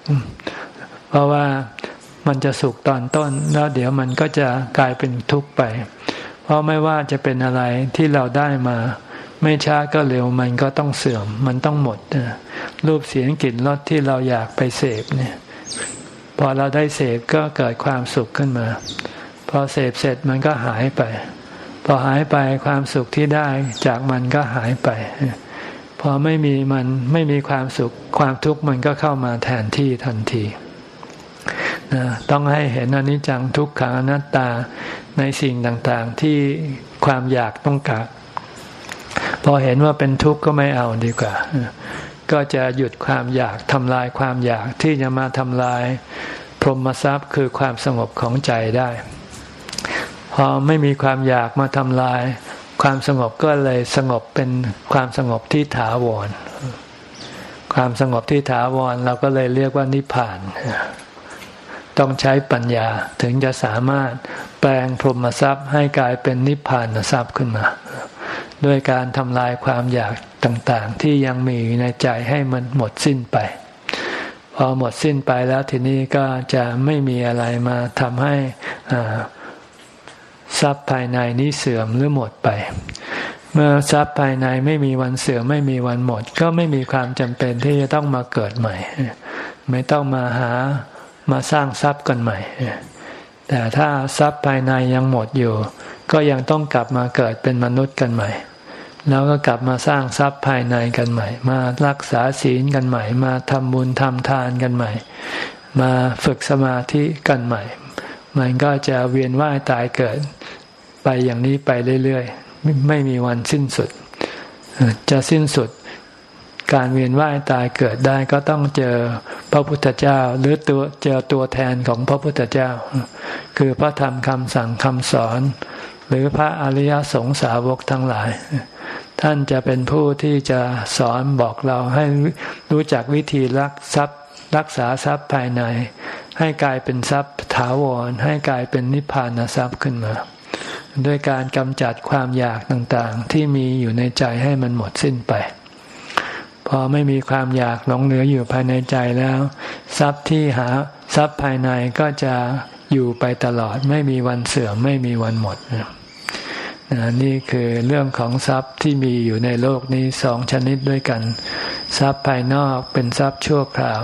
เพราะว่า มันจะสุขตอนต้น แล้วเดี๋ยวมันก็จะกลายเป็นทุกข์ไป เพราะไม่ว่าจะเป็นอะไรที่เราได้มา ไม่ช้าก็เร็วมันก็ต้องเสื่อม มันต้องหมดรูปเสียงกลิ่นรสที่เราอยากไปเสพเนี่ย พอเราได้เสพก็เกิดความสุขขึ้นมา พอเสพเสร็จมันก็หายไป พอหายไปความสุขที่ได้จากมันก็หายไปพอไม่มีมันไม่มีความสุขความทุกข์มันก็เข้ามาแทนที่ทันที ต้องให้เห็นอนิจจังทุกขังอนัตตาในสิ่งต่างๆ ที่ความอยากต้องการพอเห็นว่าเป็นทุกข์ก็ไม่เอาดีกว่า ก็จะหยุดความอยากทำลายความอยากที่จะมาทำลาย พรหมทรัพย์คือความสงบของใจได้ พอไม่มีความอยากมาทำลาย ความสงบก็เลยสงบเป็นความสงบที่ถาวร ความสงบที่ถาวรเราก็เลยเรียกว่านิพพาน ต้องใช้ปัญญาถึงจะสามารถแปลงพรหมทรัพย์ให้กลายเป็นนิพพานทรัพย์ขึ้นมา ด้วยการทำลายความอยากต่างๆ ที่ยังมีในใจให้มันหมดสิ้นไป พอหมดสิ้นไปแล้วทีนี้ก็จะไม่มีอะไรมาทำให้ทรัพย์ภายในนี้เสื่อมหรือหมดไป เมื่อทรัพย์ภายในไม่มีวันเสื่อมไม่มีวันหมด ก็ไม่มีความจำเป็นที่จะต้องมาเกิดใหม่ ไม่ต้องมาหา มาสร้างทรัพย์กันใหม่ แต่ถ้าทรัพย์ภายในยังหมดอยู่ ก็ยังต้องกลับมาเกิดเป็นมนุษย์กันใหม่ แล้วก็กลับมาสร้างทรัพย์ภายในกันใหม่ มารักษาศีลกันใหม่ มาทำบุญทำทานกันใหม่ มาฝึกสมาธิกันใหม่ มันก็จะเวียนว่ายตายเกิดไปอย่างนี้ไปเรื่อยๆ ไม่มีวันสิ้นสุด จะสิ้นสุด การเวียนว่ายตายเกิดได้ก็ต้องเจอพระพุทธเจ้า หรือตัวเจอตัวแทนของพระพุทธเจ้า คือพระธรรมคำสั่งคำสอน หรือพระอริยสงสาวกทั้งหลาย ท่านจะเป็นผู้ที่จะสอนบอกเราให้รู้จักวิธีรักทรัพย์ รักษาทรัพย์ภายใน ให้กลายเป็นทรัพย์ถาวร ให้กลายเป็นนิพพานทรัพย์ขึ้นมาด้วยการกำจัดความอยากต่างๆ ที่มีอยู่ในใจให้มันหมดสิ้นไป พอไม่มีความอยากหลงเหลืออยู่ภายในใจแล้ว ทรัพย์ที่หาทรัพย์ภายในก็จะอยู่ไปตลอด ไม่มีวันเสื่อมไม่มีวันหมดนะนี่คือเรื่องของทรัพย์ที่มีอยู่ในโลกนี้สองชนิดด้วยกัน ทรัพย์ภายนอกเป็นทรัพย์ชั่วคราว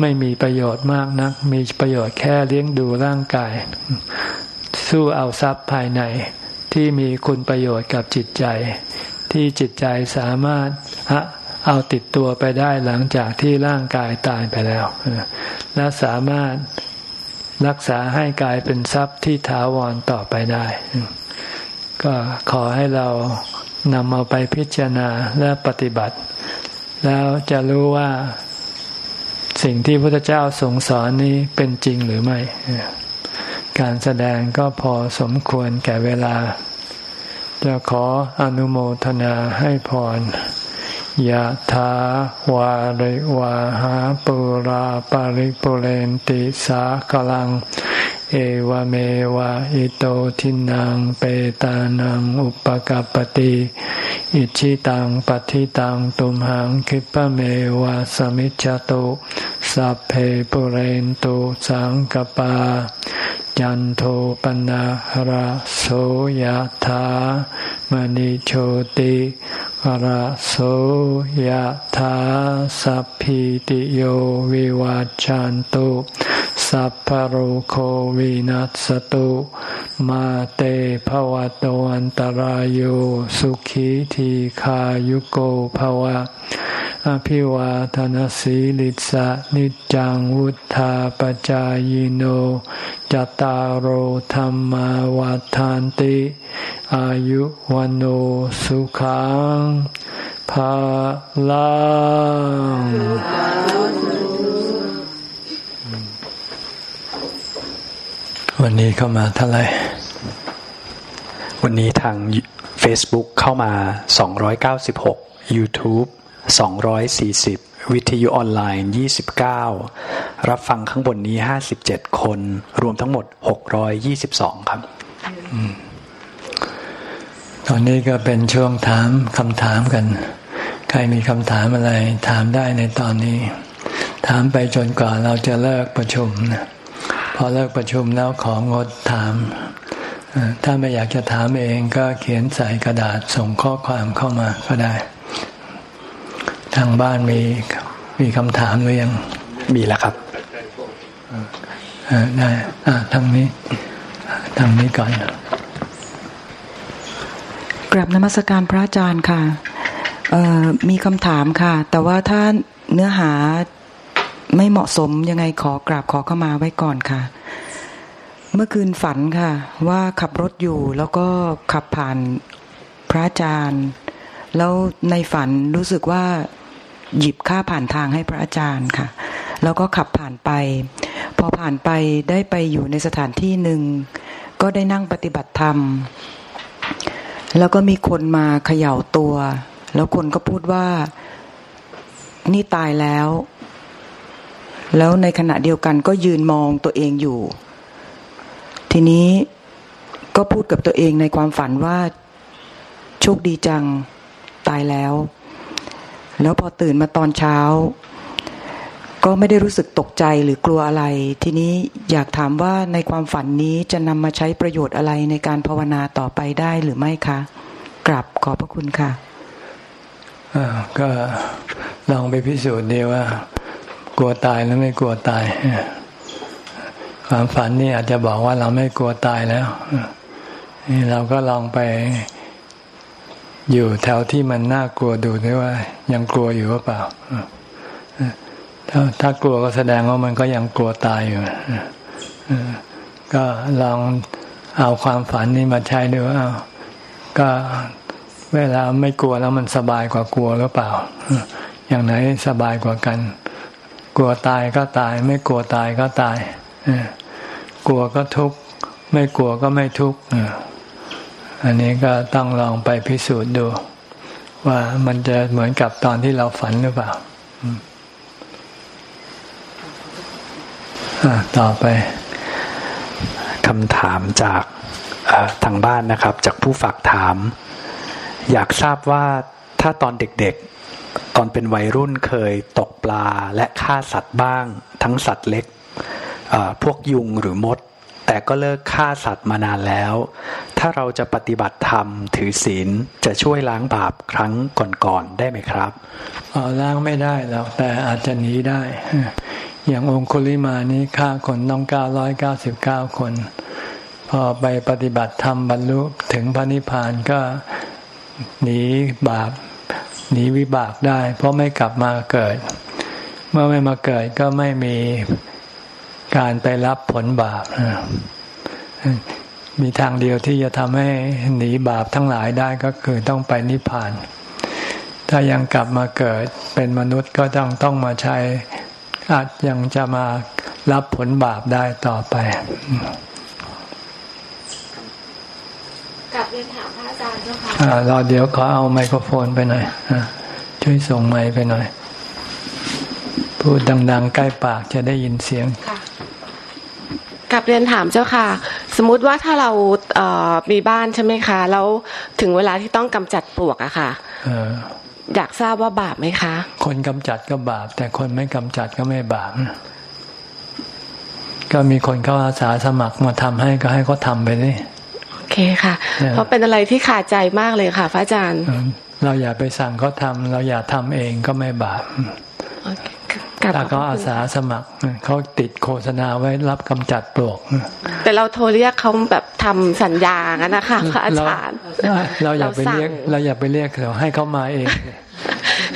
ไม่มีประโยชน์มากนัก มีประโยชน์แค่เลี้ยงดูร่างกาย สู้เอาทรัพย์ภายในที่มีคุณประโยชน์กับจิตใจ ที่จิตใจสามารถ เอาติดตัวไปได้หลังจากที่ร่างกายตายไปแล้ว และสามารถรักษาให้กลายเป็นทรัพย์ที่ถาวรต่อไปได้ ก็ขอให้เรานำเอาไปพิจารณาและปฏิบัติ แล้วจะรู้ว่าสิ่งที่พระพุทธเจ้าทรงสอนนี้เป็นจริงหรือไม่ การแสดงก็พอสมควรแก่เวลา จะขออนุโมทนาให้พร ยะถาวาริวาหาปุราปาริปุเรนติสากลัง เอวเมวะอิโตทินังเปตานังอุปกัปติอิชิตังปฏิตังตุมหังคิปะเมวะสมิจจตุสัพเพปุเรนตุสังกปา ยันโทปนะหราโสยธามณิโชติหราโสยธาสัพพิติโยวิวัจจันตุสัพพโรโควินัสตุ มาเตภวะตวันตารโยสุขีทีขายุโกภวะ อภิวาทนสีลิสะนิจังวุธาปจายโนจตารโหธรรมวาทานติ อายุวันโอสุขังภาลังวันนี้เข้ามาเท่าไหร่ วันนี้ทาง Facebook เข้ามา 296 YouTube 240 วิทยุออนไลน์ 29 รับฟังข้างบนนี้ 57 คน รวมทั้งหมด 622 ครับ ตอนนี้ก็เป็นช่วงถามคำถามกัน ใครมีคำถามอะไร ถามได้ในตอนนี้ ถามไปจนกว่าเราจะเลิกประชุมนะพอเลิกประชุมแล้วของงดถาม ถ้าไม่อยากจะถามเองก็เขียนใส่กระดาษส่งข้อความเข้ามาก็ได้ ทางบ้านมีมีคำถามหรือยัง มีแล้วครับได้ทางนี้ทางนี้ก่อนกราบนมัสการพระอาจารย์ค่ะมีคำถามค่ะ แต่ว่าถ้าเนื้อหาไม่เหมาะสมยังไงขอกราบขอเข้ามาไว้ก่อนค่ะ เมื่อคืนฝันค่ะ ว่าขับรถอยู่แล้วก็ขับผ่านพระอาจารย์ แล้วในฝันรู้สึกว่า หยิบค่าผ่านทางให้พระอาจารย์ค่ะ แล้วก็ขับผ่านไป พอผ่านไปได้ไปอยู่ในสถานที่หนึ่ง ก็ได้นั่งปฏิบัติธรรม แล้วก็มีคนมาเขย่าตัว แล้วคนก็พูดว่านี่ตายแล้ว แล้วในขณะเดียวกันก็ยืนมองตัวเองอยู่ ทีนี้ก็พูดกับตัวเองในความฝันว่าโชคดีจังตายแล้ว แล้วพอตื่นมาตอนเช้า ก็ไม่ได้รู้สึกตกใจหรือกลัวอะไร ทีนี้อยากถามว่าในความฝันนี้จะนำมาใช้ประโยชน์อะไรในการภาวนาต่อไปได้หรือไม่คะกลับขอบพระคุณค่ะก็ลองไปพิสูจน์ดีว่า กลัวตายหรือไม่กลัวตาย ความฝันนี่อาจจะบอกว่าเราไม่กลัวตายแล้วนี่เราก็ลองไป อยู่แถวที่มันน่ากลัวดูด้วยว่า ยังกลัวอยู่หรือเปล่าถ้าถ้ากลัวก็แสดงว่ามันก็ยังกลัวตายอยู่ก็ลองเอาความฝันนี้มาใช้ดูเอาก็เวลาไม่กลัวแล้วมันสบายกว่ากลัวหรือเปล่า อย่างไหนสบายกว่ากัน กลัวตายก็ตาย ไม่กลัวตายก็ตายกลัวก็ทุกข์ไม่กลัวก็ไม่ทุกข์ อันนี้ก็ต้องลองไปพิสูจน์ดู ว่ามันจะเหมือนกับตอนที่เราฝันหรือเปล่าต่อไปคำถามจากทางบ้านนะครับ จากผู้ฝากถาม อยากทราบว่าถ้าตอนเด็กๆ ตอนเป็นวัยรุ่นเคยตกปลาและฆ่าสัตว์บ้าง ทั้งสัตว์เล็กพวกยุงหรือมด แต่ก็เลิกฆ่าสัตว์มานานแล้ว ถ้าเราจะปฏิบัติธรรมถือศีลจะช่วยล้างบาปครั้งก่อนๆได้ไหมครับล้างไม่ได้หรอกแต่อาจจะหนีได้ อย่างองคุลิมานี้ฆ่าคนต้องเก้าร้อยเก้าสิบเก้าคน พอไปปฏิบัติธรรมบรรลุถึงพระนิพพานก็หนีบาปหนีวิบากได้ เพราะไม่กลับมาเกิด เมื่อไม่มาเกิดก็ไม่มี การไปรับผลบาปมีทางเดียวที่จะทำให้หนีบาปทั้งหลายได้ก็คือต้องไปนิพพาน ถ้ายังกลับมาเกิดเป็นมนุษย์ก็ต้องต้องมาใช้อาจยังจะมารับผลบาปได้ต่อไปกลับเรียนถามพระอาจารย์เจ้าค่ะรอเดี๋ยวขอเอาไมโครโฟนไปหน่อยช่วยส่งไมค์ไปหน่อย พูดดัง ๆ ใกล้ปากจะได้ยินเสียงค่ะ กลับเรียนถามเจ้าค่ะ สมมุติว่าถ้าเราเมีบ้านใช่ไหมคะ แล้วถึงเวลาที่ต้องกำจัดปลวกอะค่ะอยากทราบว่าบาปไหมคะ คนกำจัดก็บาป แต่คนไม่กำจัดก็ไม่บาป ก็มีคนเข้าอาสาสมัครมาทำให้ก็ให้เขาทาไปนี่โอเคค่ะ เพราะเป็นอะไรที่ขาดใจมากเลยค่ะพระอาจารย์ เราอย่าไปสั่งเขาทาเราอย่าทำเองก็ไม่บาป ถ้าเขาอาสาสมัครเขาติดโฆษณาไว้รับกำจัดปลวก แต่เราโทรเรียกเขาแบบทำสัญญากันนะคะพระอาจารย์เราอย่าไปเรียกเราอย่าไปเรียกเขาให้เขามาเอง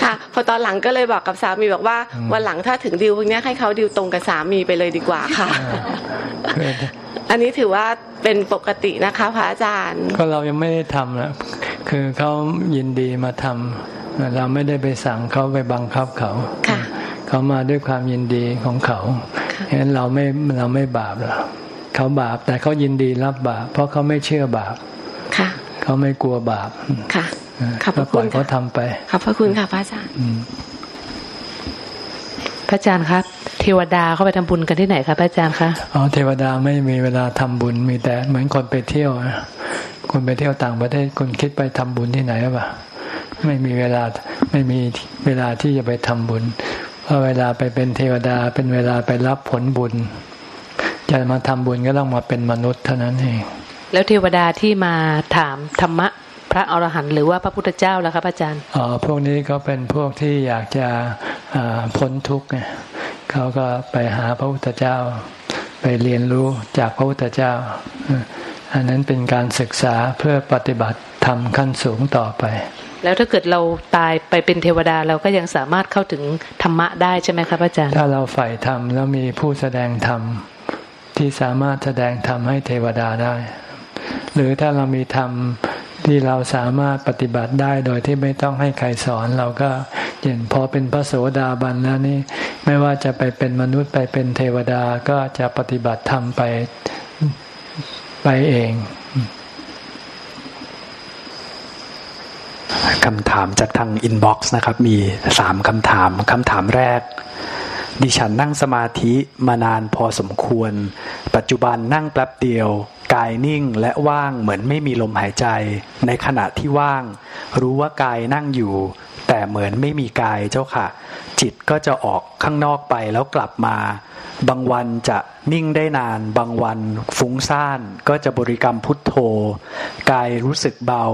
ค่ะพอตอนหลังก็เลยบอกกับสามีบอกว่าวันหลังถ้าถึงดิวพวกนี้ให้เขาดิวตรงกับสามีไปเลยดีกว่าค่ะ อันนี้ถือว่าเป็นปกตินะคะพระอาจารย์ ก็เรายังไม่ได้ทำนะคือเขายินดีมาทำเราไม่ได้ไปสั่งเขาไปบังคับเขาค่ะ เขามาด้วยความยินดีของเขาฉะนั้นเราไม่เราไม่บาปหรอกเขาบาปแต่เขายินดีรับบาป เพราะเขาไม่เชื่อบาปค่ะเขาไม่กลัวบาปค่ะขอบคุณเขาทำไปขอบพระคุณค่ะพระอาจารย์พระอาจารย์ครับเทวดาเขาไปทำบุญกันที่ไหนครับพระอาจารย์คะอ๋อเทวดาไม่มีเวลาทำบุญมีแต่เหมือนคนไปเที่ยวคนไปเที่ยวต่างประเทศคนคิดไปทำบุญที่ไหนหรือเปล่าไม่มีเวลาไม่มีเวลาที่จะไปทำบุญ เพราะเวลาไปเป็นเทวดาเป็นเวลาไปรับผลบุญ จะมาทำบุญก็ต้องมาเป็นมนุษย์เท่านั้นเองแล้วเทวดาที่มาถามธรรมะพระอรหันต์หรือว่าพระพุทธเจ้าแล้วครับอาจารย์อ๋อพวกนี้ก็เป็นพวกที่อยากจะพ้นทุกข์ไงเขาก็ไปหาพระพุทธเจ้า ไปเรียนรู้จากพระพุทธเจ้า อันนั้นเป็นการศึกษาเพื่อปฏิบัติทำขั้นสูงต่อไป แล้วถ้าเกิดเราตายไปเป็นเทวดาเราก็ยังสามารถเข้าถึงธรรมะได้ใช่ไหมครับอาจารย์ ถ้าเราใฝ่ธรรมแล้วมีผู้แสดงธรรมที่สามารถแสดงธรรมให้เทวดาได้ หรือถ้าเรามีธรรมที่เราสามารถปฏิบัติได้โดยที่ไม่ต้องให้ใครสอนเราก็เห็นพอเป็นพระโสดาบันแล้วนี่ไม่ว่าจะไปเป็นมนุษย์ไปเป็นเทวดาก็จะปฏิบัติธรรมไปไปเอง คำถามจากทาง inbox นะครับ มีสามคำถามคำถามแรก ดิฉันนั่งสมาธิมานานพอสมควร ปัจจุบันนั่งแป๊บเดียว กายนิ่งและว่างเหมือนไม่มีลมหายใจ ในขณะที่ว่าง รู้ว่ากายนั่งอยู่ แต่เหมือนไม่มีกายเจ้าค่ะ จิตก็จะออกข้างนอกไปแล้วกลับมา บางวันจะนิ่งได้นาน บางวันฟุ้งซ่านก็จะบริกรรมพุทโธ กายรู้สึกเบา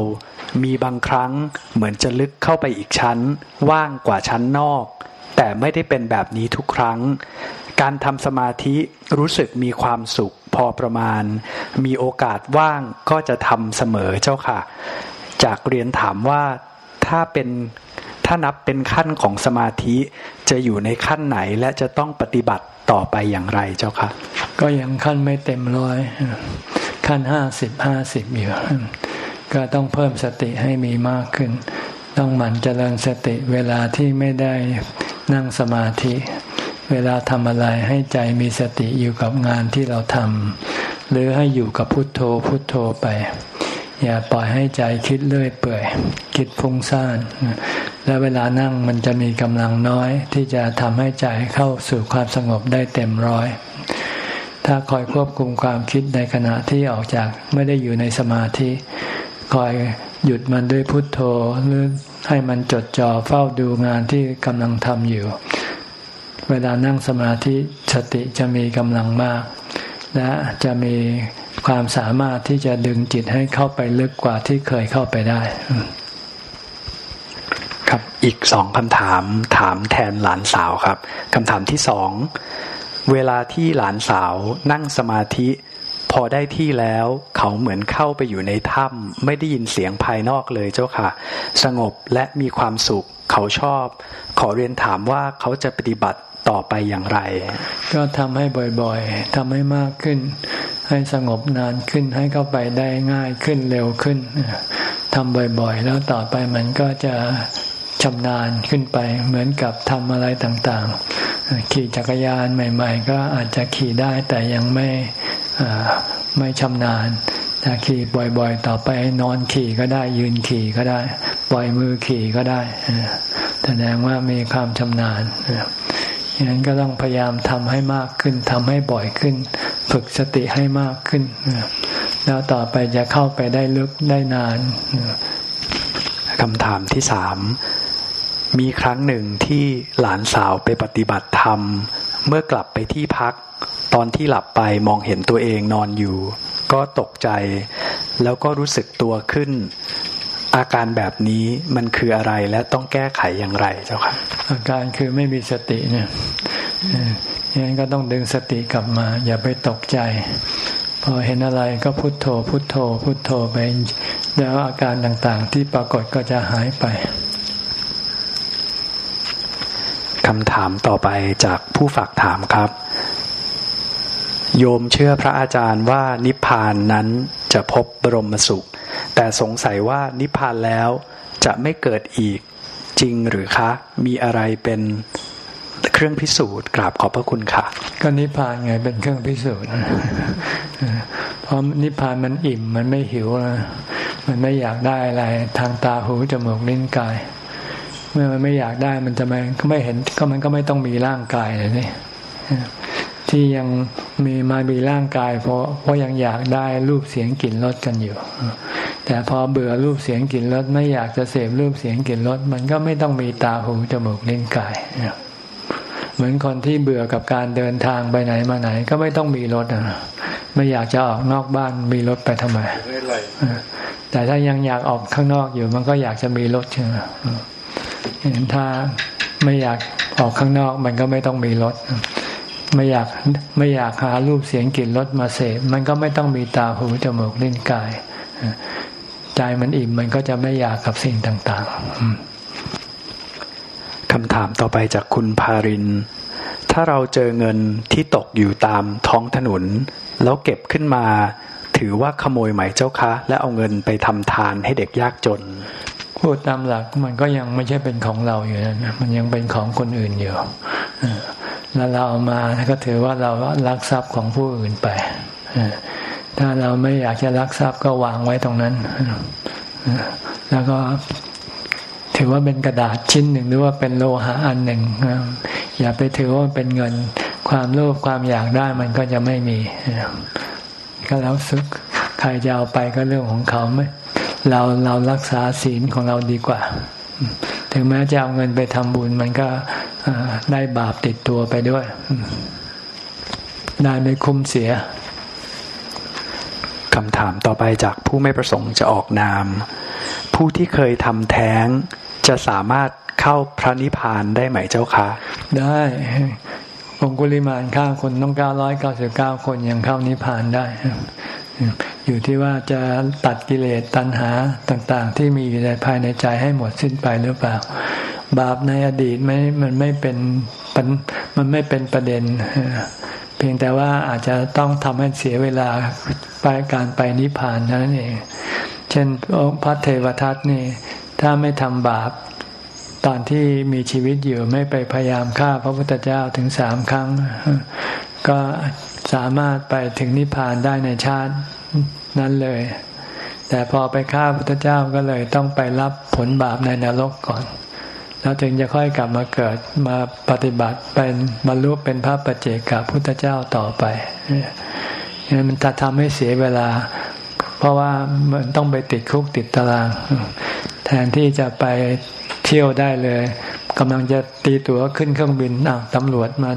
มีบางครั้งเหมือนจะลึกเข้าไปอีกชั้น ว่างกว่าชั้นนอก แต่ไม่ได้เป็นแบบนี้ทุกครั้ง การทำสมาธิรู้สึกมีความสุขพอประมาณ มีโอกาสว่างก็จะทำเสมอเจ้าค่ะ จากเรียนถามว่าถ้าเป็นถ้านับเป็นขั้นของสมาธิ จะอยู่ในขั้นไหนและจะต้องปฏิบัติต่อไปอย่างไรเจ้าค่ะก็ยังขั้นไม่เต็มร้อยขั้นห้าสิบห้าสิบอยู่ก็ต้องเพิ่มสติให้มีมากขึ้น ต้องหมั่นเจริญสติเวลาที่ไม่ได้นั่งสมาธิ เวลาทำอะไรให้ใจมีสติอยู่กับงานที่เราทำหรือให้อยู่กับพุทโธพุทโธไป อย่าปล่อยให้ใจคิดเลื่อยเปื่อย คิดฟุ้งซ่านแล้วเวลานั่งมันจะมีกำลังน้อย ที่จะทำให้ใจเข้าสู่ความสงบได้เต็มร้อย ถ้าคอยควบคุมความคิดในขณะที่ออกจากไม่ได้อยู่ในสมาธิ คอยหยุดมันด้วยพุทโธหรือให้มันจดจ่อเฝ้าดูงานที่กำลังทำอยู่ เวลานั่งสมาธิสติจะมีกำลังมาก และจะมี ความสามารถที่จะดึงจิตให้เข้าไปลึกกว่าที่เคยเข้าไปได้ ครับอีกสองคำถามถามแทนหลานสาวครับคำถามที่สองเวลาที่หลานสาวนั่งสมาธิพอได้ที่แล้วเขาเหมือนเข้าไปอยู่ในถ้ำไม่ได้ยินเสียงภายนอกเลยเจ้าค่ะ สงบและมีความสุขเขาชอบ ขอเรียนถามว่าเขาจะปฏิบัติ ต่อไปอย่างไร ก็ทำให้บ่อยๆทำให้มากขึ้น ให้สงบนานขึ้นให้เข้าไปได้ง่ายขึ้นเร็วขึ้นทำบ่อยๆ แล้วต่อไปมันก็จะชำนาญขึ้นไป เหมือนกับทำอะไรต่างๆ ขี่จักรยานใหม่ ๆ ก็อาจจะขี่ได้แต่ยังไม่ไม่ชำนาญถ้าขี่บ่อยๆ ต่อไปนอนขี่ก็ได้ยืนขี่ก็ได้ ปล่อยมือขี่ก็ได้แสดงว่ามีความชำนาญ อย่างนั้นก็ต้องพยายามทำให้มากขึ้นทำให้บ่อยขึ้น ฝึกสติให้มากขึ้น แล้วต่อไปจะเข้าไปได้ลึกได้นานคำถามที่สามมีครั้งหนึ่งที่หลานสาวไปปฏิบัติธรรม เมื่อกลับไปที่พัก ตอนที่หลับไปมองเห็นตัวเองนอนอยู่ ก็ตกใจ แล้วก็รู้สึกตัวขึ้น อาการแบบนี้มันคืออะไรและต้องแก้ไขอย่างไรเจ้าค่ะ อาการคือไม่มีสติเนี่ยอย่างนั้นก็ต้องดึงสติกลับมา อย่าไปตกใจ พอเห็นอะไรก็พุโทโธ พุโทโธ พุโทโธไปแล้วอาการต่างๆ ที่ปรากฏก็จะหายไปคำถามต่อไปจากผู้ฝากถามครับ โยมเชื่อพระอาจารย์ว่านิพพานนั้นจะพบบรมสุข แต่สงสัยว่านิพพานแล้วจะไม่เกิดอีกจริงหรือคะ มีอะไรเป็นเครื่องพิสูจน์กราบขอบพระคุณค่ะ ก็นิพพานไงเป็นเครื่องพิสูจน์เพราะนิพพานมันอิ่มมันไม่หิวนะมันไม่อยากได้อะไร ทางตาหูจมูกลิ้นกาย เมื่อมันไม่อยากได้มันจะไม่ก็ไม่เห็นก็มันก็ไม่ต้องมีร่างกายเลยนี่ ที่ยังมีมามีร่างกาย เพราะเพราะยังอยากได้รูปเสียงกลิ่นรสกันอยู่ แต่พอเบื่อรูปเสียงกลิ่นรสไม่อยากจะเสพรูปเสียงกลิ่นรสมันก็ไม่ต้องมีตาหูจมูกลิ้นกายเหมือนคนที่เบื่อกับการเดินทางไปไหนมาไหน ก็ไม่ต้องมีรถอะไม่อยากจะออกนอกบ้านมีรถไปทำไมแต่ถ้ายังอยากออกข้างนอกอยู่ มันก็อยากจะมีรถใช่ไหมเห็นถ้าไม่อยากออกข้างนอก มันก็ไม่ต้องมีรถ ไม่อยากไม่อยากหารูปเสียงกลิ่นรสมาเสพมันก็ไม่ต้องมีตาหูจมูกลิ้นกาย ใจมันอิ่มมันก็จะไม่อยากกับสิ่งต่าง ๆคำถามต่อไปจากคุณพาริน ถ้าเราเจอเงินที่ตกอยู่ตามท้องถนน แล้วเก็บขึ้นมาถือว่าขโมยไหมเจ้าคะ และเอาเงินไปทำทานให้เด็กยากจน พูดตามหลักมันก็ยังไม่ใช่เป็นของเราอยู่นะมันยังเป็นของคนอื่นอยู่ แล้วเราเอามาก็ถือว่าเราลักทรัพย์ของผู้อื่นไปถ้าเราไม่อยากจะลักทรัพย์ก็วางไว้ตรงนั้น แล้วก็ถือว่าเป็นกระดาษชิ้นหนึ่งหรือว่าเป็นโลหะอันหนึ่ง อย่าไปถือว่าเป็นเงิน ความโลภความอยากได้มันก็จะไม่มี ก็แล้วซึกใครจะเอาไปก็เรื่องของเขาไม่ เราเรารักษาศีลของเราดีกว่า ถึงแม้จะเอาเงินไปทำบุญ มันก็ได้บาปติดตัวไปด้วย ได้ไม่คุ้มเสียคำถามต่อไปจากผู้ไม่ประสงค์จะออกนาม ผู้ที่เคยทำแท้งจะสามารถเข้าพระนิพพานได้ไหมเจ้าคะ ได้องคุลิมานฆ่าคนต้องเก้าร้อยเก้าสิบเก้าคนยังเข้านิพพานได้ อยู่ที่ว่าจะตัดกิเลสตัณหาต่างๆ ที่มีอยู่ในภายในใจให้หมดสิ้นไปหรือเปล่า บาปในอดีตไม่มันไม่เป็นมันไม่เป็นประเด็น เพียงแต่ว่าอาจจะต้องทำให้เสียเวลาไปการไปนิพพานนั่นเอง เช่นพระเทวทัตนี่ถ้าไม่ทำบาปตอนที่มีชีวิตอยู่ไม่ไปพยายามฆ่าพระพุทธเจ้าถึงสามครั้ง ก็สามารถไปถึงนิพพานได้ในชาตินั้นเลย แต่พอไปฆ่าพุทธเจ้าก็เลยต้องไปรับผลบาปในนรกก่อน แล้วจึงจะค่อยกลับมาเกิดมาปฏิบัติเป็นบรรลุเป็นพระปัจเจกับพุทธเจ้าต่อไปนี่มันจะทำให้เสียเวลา เพราะว่ามันต้องไปติดคุกติดตาราง แทนที่จะไปเที่ยวได้เลยกำลังจะตีตั๋วขึ้นเครื่องบินอ้าวตำรวจมา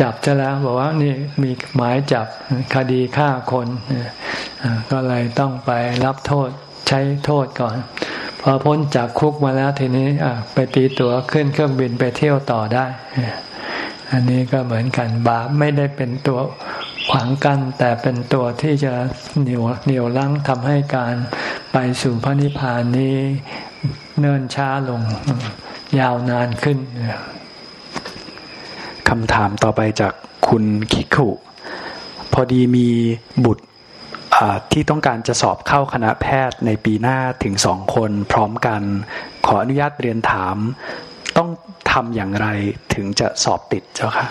จับจะแล้วบอกว่านี่มีหมายจับคดีฆ่าคนก็เลยต้องไปรับโทษใช้โทษก่อน พอพ้นจากคุกมาแล้วทีนี้ไปตีตั๋วขึ้นเครื่องบินไปเที่ยวต่อได้ อันนี้ก็เหมือนกันบาปไม่ได้เป็นตัวขวางกัน แต่เป็นตัวที่จะเหนียวเหนียวลังทำให้การไปสู่พระนิพพานนี้เนิ่นช้าลงยาวนานขึ้น คำถามต่อไปจากคุณคิคุพอดีมีบุตรที่ต้องการจะสอบเข้าคณะแพทย์ในปีหน้าถึงสองคนพร้อมกัน ขออนุญาตเรียนถาม ต้องทำอย่างไรถึงจะสอบติดเจ้าค่ะ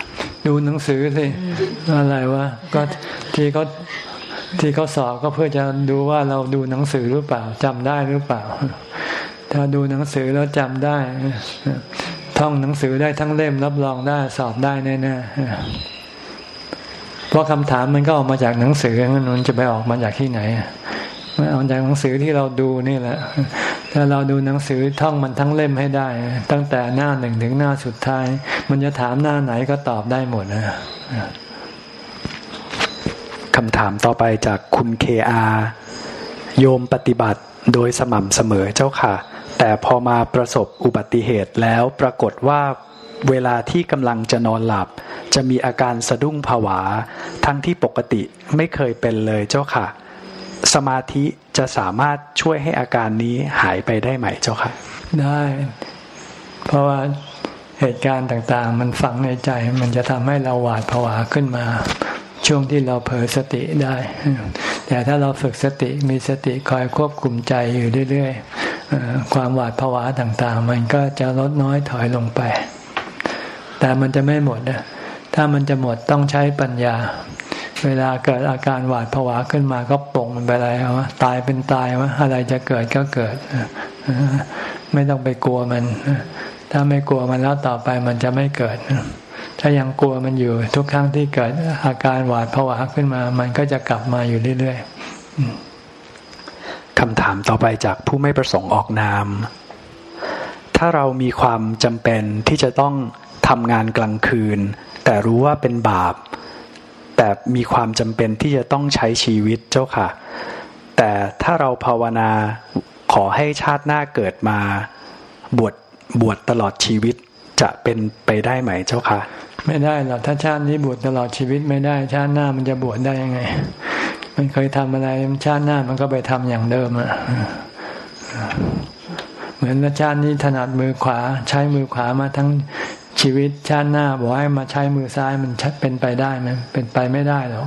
ดูหนังสือสิอะไรวะก็ที่เขาที่เขาสอบก็เพื่อจะดูว่าเราดูหนังสือหรือเปล่าจำได้หรือเปล่า ถ้าดูหนังสือแล้วจำได้ ท่องหนังสือได้ทั้งเล่มรับรองได้สอบได้แน่ๆเพราะคำถามมันก็ออกมาจากหนังสือมันจะไปออกมาจากที่ไหนมันออกจากหนังสือที่เราดูนี่แหละ ถ้าเราดูหนังสือท่องมันทั้งเล่มให้ได้ ตั้งแต่หน้าหนึ่งถึงหน้าสุดท้าย มันจะถามหน้าไหนก็ตอบได้หมดนะคำถามต่อไปจากคุณเคอาโยมปฏิบัติโดยสม่ำเสมอเจ้าค่ะ แต่พอมาประสบอุบัติเหตุแล้วปรากฏว่าเวลาที่กำลังจะนอนหลับ จะมีอาการสะดุ้งผวา ทั้งที่ปกติไม่เคยเป็นเลยเจ้าค่ะ สมาธิจะสามารถช่วยให้อาการนี้หายไปได้ไหมเจ้าค่ะ ได้ เพราะว่าเหตุการณ์ต่างๆ มันฝังในใจ มันจะทำให้เราหวาดผวาขึ้นมา ช่วงที่เราเผลอสติได้ แต่ถ้าเราฝึกสติมีสติคอยควบคุมใจอยู่เรื่อยๆความหวาดผวาต่าง ๆ มันก็จะลดน้อยถอยลงไป แต่มันจะไม่หมดนะถ้ามันจะหมดต้องใช้ปัญญา เวลาเกิดอาการหวาดผวาขึ้นมาก็ปลงมันไปเลยว่าตายเป็นตายวะอะไรจะเกิดก็เกิดไม่ต้องไปกลัวมัน ถ้าไม่กลัวมันแล้วต่อไปมันจะไม่เกิด ถ้ายังกลัวมันอยู่ ทุกครั้งที่เกิดอาการหวาดผวาขึ้นมา มันก็จะกลับมาอยู่เรื่อยๆคำถามต่อไปจากผู้ไม่ประสงค์ออกนาม ถ้าเรามีความจำเป็นที่จะต้องทำงานกลางคืน แต่รู้ว่าเป็นบาป แต่มีความจำเป็นที่จะต้องใช้ชีวิตเจ้าค่ะ แต่ถ้าเราภาวนาขอให้ชาติหน้าเกิดมา บวชบวชตลอดชีวิตจะเป็นไปได้ไหมเจ้าค่ะ ไม่ได้หรอกถ้าชาตินี้บวชตลอดชีวิตไม่ได้ ชาติหน้ามันจะบวชได้ยังไง มันเคยทำอะไรชาติหน้ามันก็ไปทำอย่างเดิมอะเหมือนชาตินี้ถนัดมือขวา ใช้มือขวามาทั้งชีวิตชาติหน้าบอกให้มาใช้มือซ้ายมันเป็นไปได้ไหมเป็นไปไม่ได้หรอก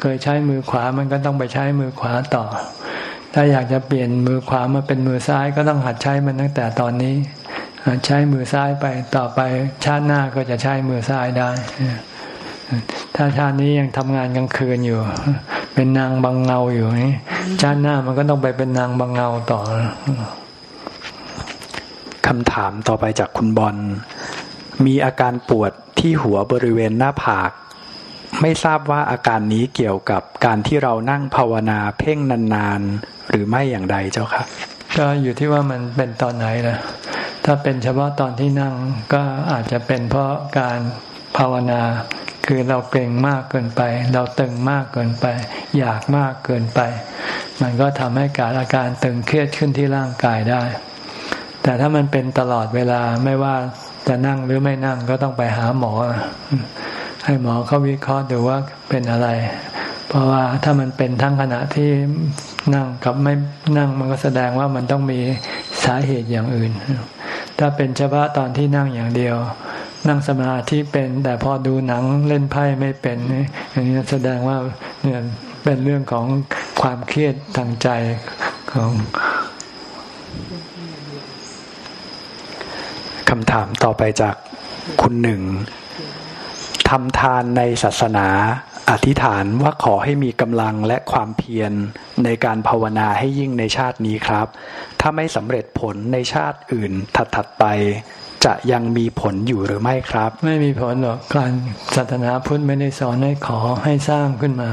เคยใช้มือขวามันก็ต้องไปใช้มือขวาต่อ ถ้าอยากจะเปลี่ยนมือขวามาเป็นมือซ้ายก็ต้องหัดใช้มันตั้งแต่ตอนนี้ ใช้มือซ้ายไปต่อไปชาติหน้าก็จะใช้มือซ้ายได้ ถ้าชาตินี้ยังทำงานกลางคืนอยู่ เป็นนางบังเงาอยู่นี่ชาติหน้ามันก็ต้องไปเป็นนางบังเงาต่อคำถามต่อไปจากคุณบอลมีอาการปวดที่หัวบริเวณหน้าผาก ไม่ทราบว่าอาการนี้เกี่ยวกับการที่เรานั่งภาวนาเพ่งนานๆ หรือไม่อย่างใดเจ้าค่ะก็อยู่ที่ว่ามันเป็นตอนไหนนะ ถ้าเป็นเฉพาะตอนที่นั่งก็อาจจะเป็นเพราะการภาวนา คือเราเกรงมากเกินไป เราตึงมากเกินไป อยากมากเกินไป มันก็ทำให้การอาการตึงเครียดขึ้นที่ร่างกายได้ แต่ถ้ามันเป็นตลอดเวลาไม่ว่าจะนั่งหรือไม่นั่งก็ต้องไปหาหมอ ให้หมอเขาวิเคราะห์ดูว่าเป็นอะไร เพราะว่าถ้ามันเป็นทั้งขณะที่นั่งกับไม่นั่งมันก็แสดงว่ามันต้องมีสาเหตุอย่างอื่น ถ้าเป็นเฉพาะตอนที่นั่งอย่างเดียว นั่งสมาธิเป็น แต่พอดูหนังเล่นไพ่ไม่เป็นอย่างนี้แสดงว่าเนี่ยเป็นเรื่องของความเครียดทางใจของคำถามต่อไปจากคุณหนึ่งทำทานในศาสนา อธิษฐานว่าขอให้มีกำลังและความเพียรในการภาวนาให้ยิ่งในชาตินี้ครับ ถ้าไม่สำเร็จผลในชาติอื่นถัดๆไป จะยังมีผลอยู่หรือไม่ครับ ไม่มีผลหรอกการศาสนาพุทธไม่ได้สอนให้ขอให้สร้างขึ้นมา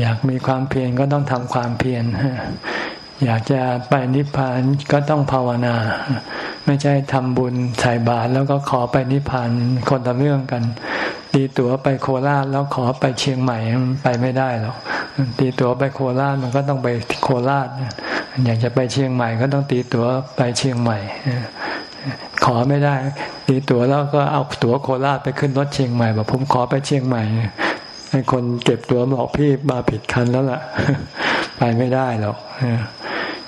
อยากมีความเพียรก็ต้องทำความเพียรอยากจะไปนิพพานก็ต้องภาวนา ไม่ใช่ทำบุญใส่บาตรแล้วก็ขอไปนิพพานคนละเรื่องกัน ตีตั๋วไปโคราชแล้วขอไปเชียงใหม่ไปไม่ได้หรอกตีตั๋วไปโคราชมันก็ต้องไปโคราชอยากจะไปเชียงใหม่ก็ต้องตีตั๋วไปเชียงใหม่ขอไม่ได้ ตีตั๋วแล้วก็เอาตั๋วโคราชไปขึ้นรถเชียงใหม่บอกผมขอไปเชียงใหม่ให้คนเก็บตั๋วบอกพี่มาผิดคันแล้วล่ะ ไปไม่ได้หรอก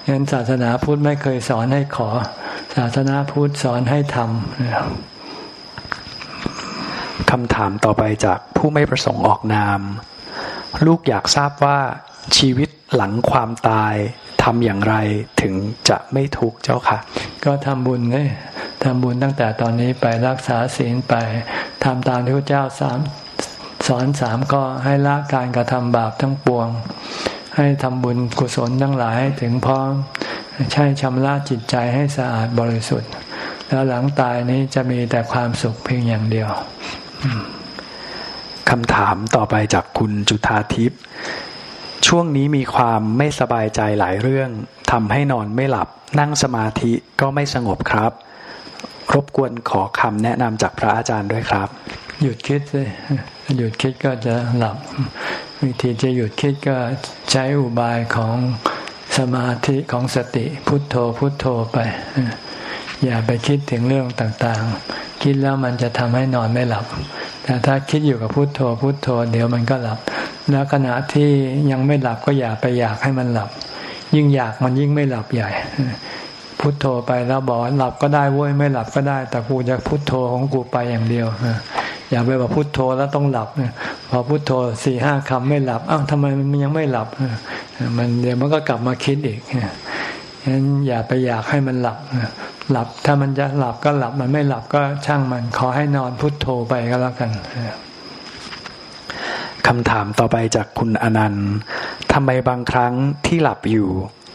งั้นศาสนาพุทธไม่เคยสอนให้ขอ ศาสนาพุทธสอนให้ทำ คำถามต่อไปจากผู้ไม่ประสงค์ออกนาม ลูกอยากทราบว่าชีวิตหลังความตายทำอย่างไรถึงจะไม่ทุกข์เจ้าค่ะ ก็ทำบุญเลยทำบุญตั้งแต่ตอนนี้ไปรักษาศีลไปทำตามที่พระเจ้าสามสอนสามก็ให้ละการกระทำบาปทั้งปวง ให้ทำบุญกุศลทั้งหลายให้ถึงพร้อมใช้ชำระจิตใจให้สะอาดบริสุทธิ์ แล้วหลังตายนี้จะมีแต่ความสุขเพียงอย่างเดียว คำถามต่อไปจากคุณจุธาทิพย์ช่วงนี้มีความไม่สบายใจหลายเรื่องทำให้นอนไม่หลับ นั่งสมาธิก็ไม่สงบครับ รบกวนขอคำแนะนำจากพระอาจารย์ด้วยครับ หยุดคิดเลยหยุดคิดก็จะหลับ วิธีจะหยุดคิดก็ใช้อุบายของสมาธิของสติพุทโธพุทโธไป อย่าไปคิดถึงเรื่องต่างๆ คิดแล้วมันจะทำให้นอนไม่หลับ แต่ถ้าคิดอยู่กับพุทโธพุทโธ เดี๋ยวมันก็หลับ แล้วขณะที่ยังไม่หลับก็อย่าไปอยากให้มันหลับ ยิ่งอยากมันยิ่งไม่หลับใหญ่ พุทโธไปแล้วบอกหลับก็ได้เว้ยไม่หลับก็ได้ แต่กูจะพุทโธของกูไปอย่างเดียวอย่าไปบอกพุโทโธแล้วต้องหลับพอพุโทโธสี่ห้าคำไม่หลับอ้าวทำไมมันยังไม่หลับมันเดี๋ยวมันก็กลับมาคิดอีกฉะนั้นอย่าไปอยากให้มันหลับ หลับถ้ามันจะหลับก็หลับมันไม่หลับก็ช่างมัน ขอให้นอนพุโทโธไปก็แล้วกันคำถามต่อไปจากคุณอนันต์ทำไมบางครั้งที่หลับอยู่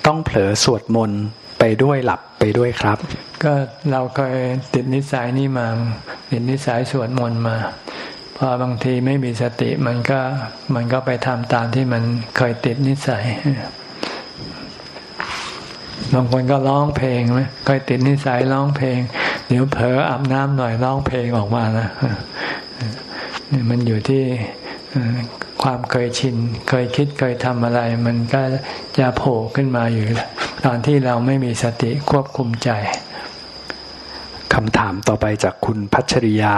ต้องเผลอสวดมนต์ไปด้วยหลับไปด้วยครับ ก็เราเคยติดนิสัยนี้มาติดนิสัยสวดมนต์มาพอบางทีไม่มีสติมันก็มันก็ไปทำตามที่มันเคยติดนิสัย บางคนก็ร้องเพลงไหมเคยติดนิสัยร้องเพลง เดี๋ยวเผลออาบน้ำหน่อยร้องเพลงออกมานะนี่มันอยู่ที่ความเคยชิน เคยคิดเคยทำอะไร มันก็จะโผล่ขึ้นมาอยู่ ตอนที่เราไม่มีสติควบคุมใจคำถามต่อไปจากคุณพัชริยา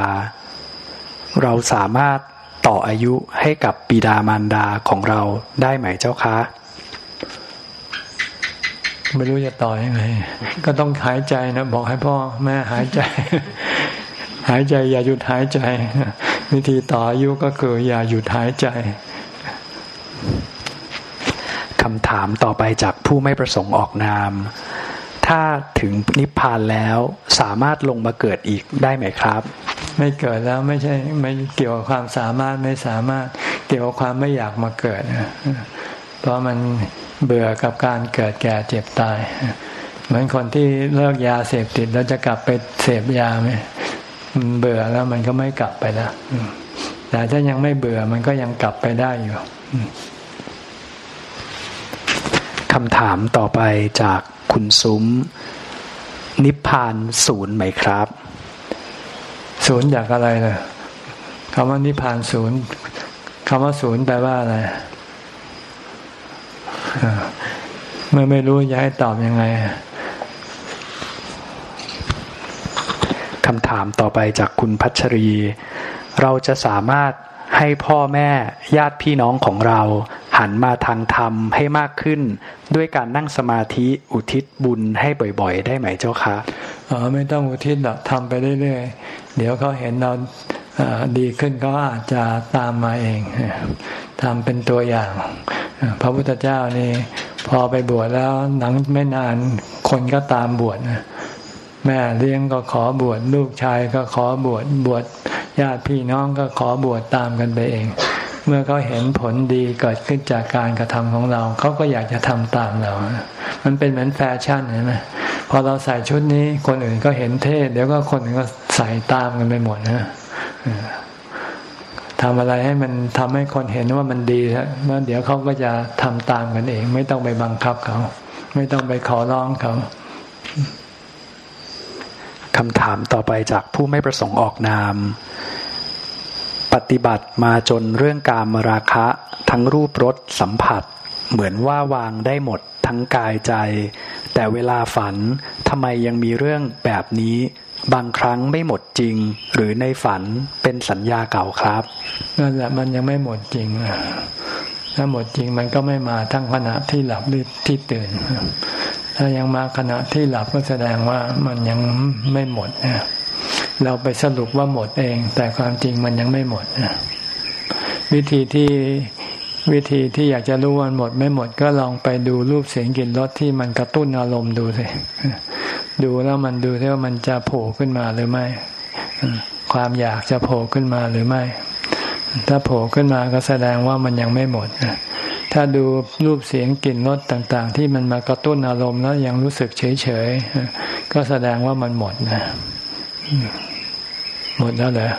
เราสามารถต่ออายุให้กับบิดามารดาของเราได้ไหมเจ้าคะ ไม่รู้จะต่อยังไง ก็ต้องหายใจนะ บอกให้พ่อแม่หายใจ หายใจอย่าหยุดหายใจ วิธีต่ออายุก็คือ อย่าหยุดหายใจคำถามต่อไปจากผู้ไม่ประสงค์ออกนาม ถ้าถึงนิพพานแล้วสามารถลงมาเกิดอีกได้ไหมครับ ไม่เกิดแล้วไม่ใช่ไม่เกี่ยวกับความสามารถไม่สามารถเกี่ยวกับความไม่อยากมาเกิด เพราะมัน เบื่อกับการเกิดแก่เจ็บตาย เหมือนคนที่เลิกยาเสพติดแล้วจะกลับไปเสพยาไหมมันเบื่อแล้วมันก็ไม่กลับไปแล้วแต่ถ้ายังไม่เบื่อมันก็ยังกลับไปได้อยู่คำถามต่อไปจากคุณซุ้ม นิพพานศูนย์ไหมครับ ศูนย์จากอะไรเลยคำว่านิพพานศูนย์คำว่าศูนย์แปลว่าอะไร เมื่อไม่รู้จะให้ตอบยังไงคำถามต่อไปจากคุณพัชรี เราจะสามารถให้พ่อแม่ญาติพี่น้องของเรา หันมาทางธรรมให้มากขึ้น ด้วยการนั่งสมาธิอุทิศบุญให้บ่อยๆ ได้ไหมเจ้าคะอ๋อไม่ต้องอุทิศหรอกทำไปเรื่อยๆ เดี๋ยวเขาเห็นเราดีขึ้นก็อาจจะตามมาเอง ทำเป็นตัวอย่าง พระพุทธเจ้านี่พอไปบวชแล้วหนังไม่นานคนก็ตามบวชแม่เลี้ยงก็ขอบวชลูกชายก็ขอบวชบวชญาติพี่น้องก็ขอบวชตามกันไปเอง เมื่อเขาเห็นผลดีเกิดขึ้นจากการกระทำของเรา เขาก็อยากจะทำตามเรา มันเป็นเหมือนแฟชั่นเห็นไหมพอเราใส่ชุดนี้คนอื่นก็เห็นเท่เดี๋ยวก็คนอื่นก็ใส่ตามกันไปหมดนะ ทำอะไรให้มันทำให้คนเห็นว่ามันดีแล้วเดี๋ยวเขาก็จะทำตามกันเอง ไม่ต้องไปบังคับเขา ไม่ต้องไปขอร้องเขาคำถามต่อไปจากผู้ไม่ประสงค์ออกนาม ปฏิบัติมาจนเรื่องการมราคะ ทั้งรูปรสสัมผัส เหมือนว่าวางได้หมดทั้งกายใจ แต่เวลาฝันทำไมยังมีเรื่องแบบนี้ บางครั้งไม่หมดจริง หรือในฝันเป็นสัญญาเก่าครับนั่นแหละมันยังไม่หมดจริงถ้าหมดจริงมันก็ไม่มาทั้งขณะที่หลับหรือที่ตื่น ถ้ายังมาขณะที่หลับก็แสดงว่ามันยังไม่หมดนะเราไปสรุปว่าหมดเอง แต่ความจริงมันยังไม่หมดวิธีที่ วิธีที่อยากจะรู้ว่าหมดไม่หมดก็ลองไปดูรูปเสียงกลิ่นรสที่มันกระตุ้นอารมณ์ดูสิดูแล้วมันดูที่ว่ามันจะโผล่ขึ้นมาหรือไม่ความอยากจะโผล่ขึ้นมาหรือไม่ ถ้าโผล่ขึ้นมาก็แสดงว่ามันยังไม่หมดถ้าดูรูปเสียงกลิ่นรสต่าง ๆ ที่มันมากระตุ้นอารมณ์แล้วยังรู้สึกเฉยๆก็แสดงว่ามันหมดนะ หมดแล้วเหรอ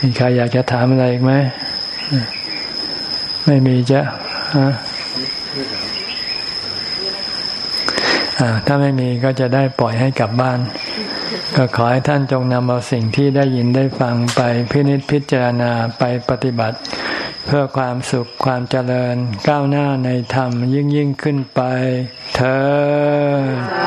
มีใครอยากจะถามอะไรอีกไหม ไม่มีจะถ้าไม่มีก็จะได้ปล่อยให้กลับบ้าน ก็ขอให้ท่านจงนำเอาสิ่งที่ได้ยินได้ฟังไปพินิจพิจารณาไปปฏิบัติ เพื่อความสุขความเจริญก้าวหน้าในธรรมยิ่งยิ่งขึ้นไปเธอ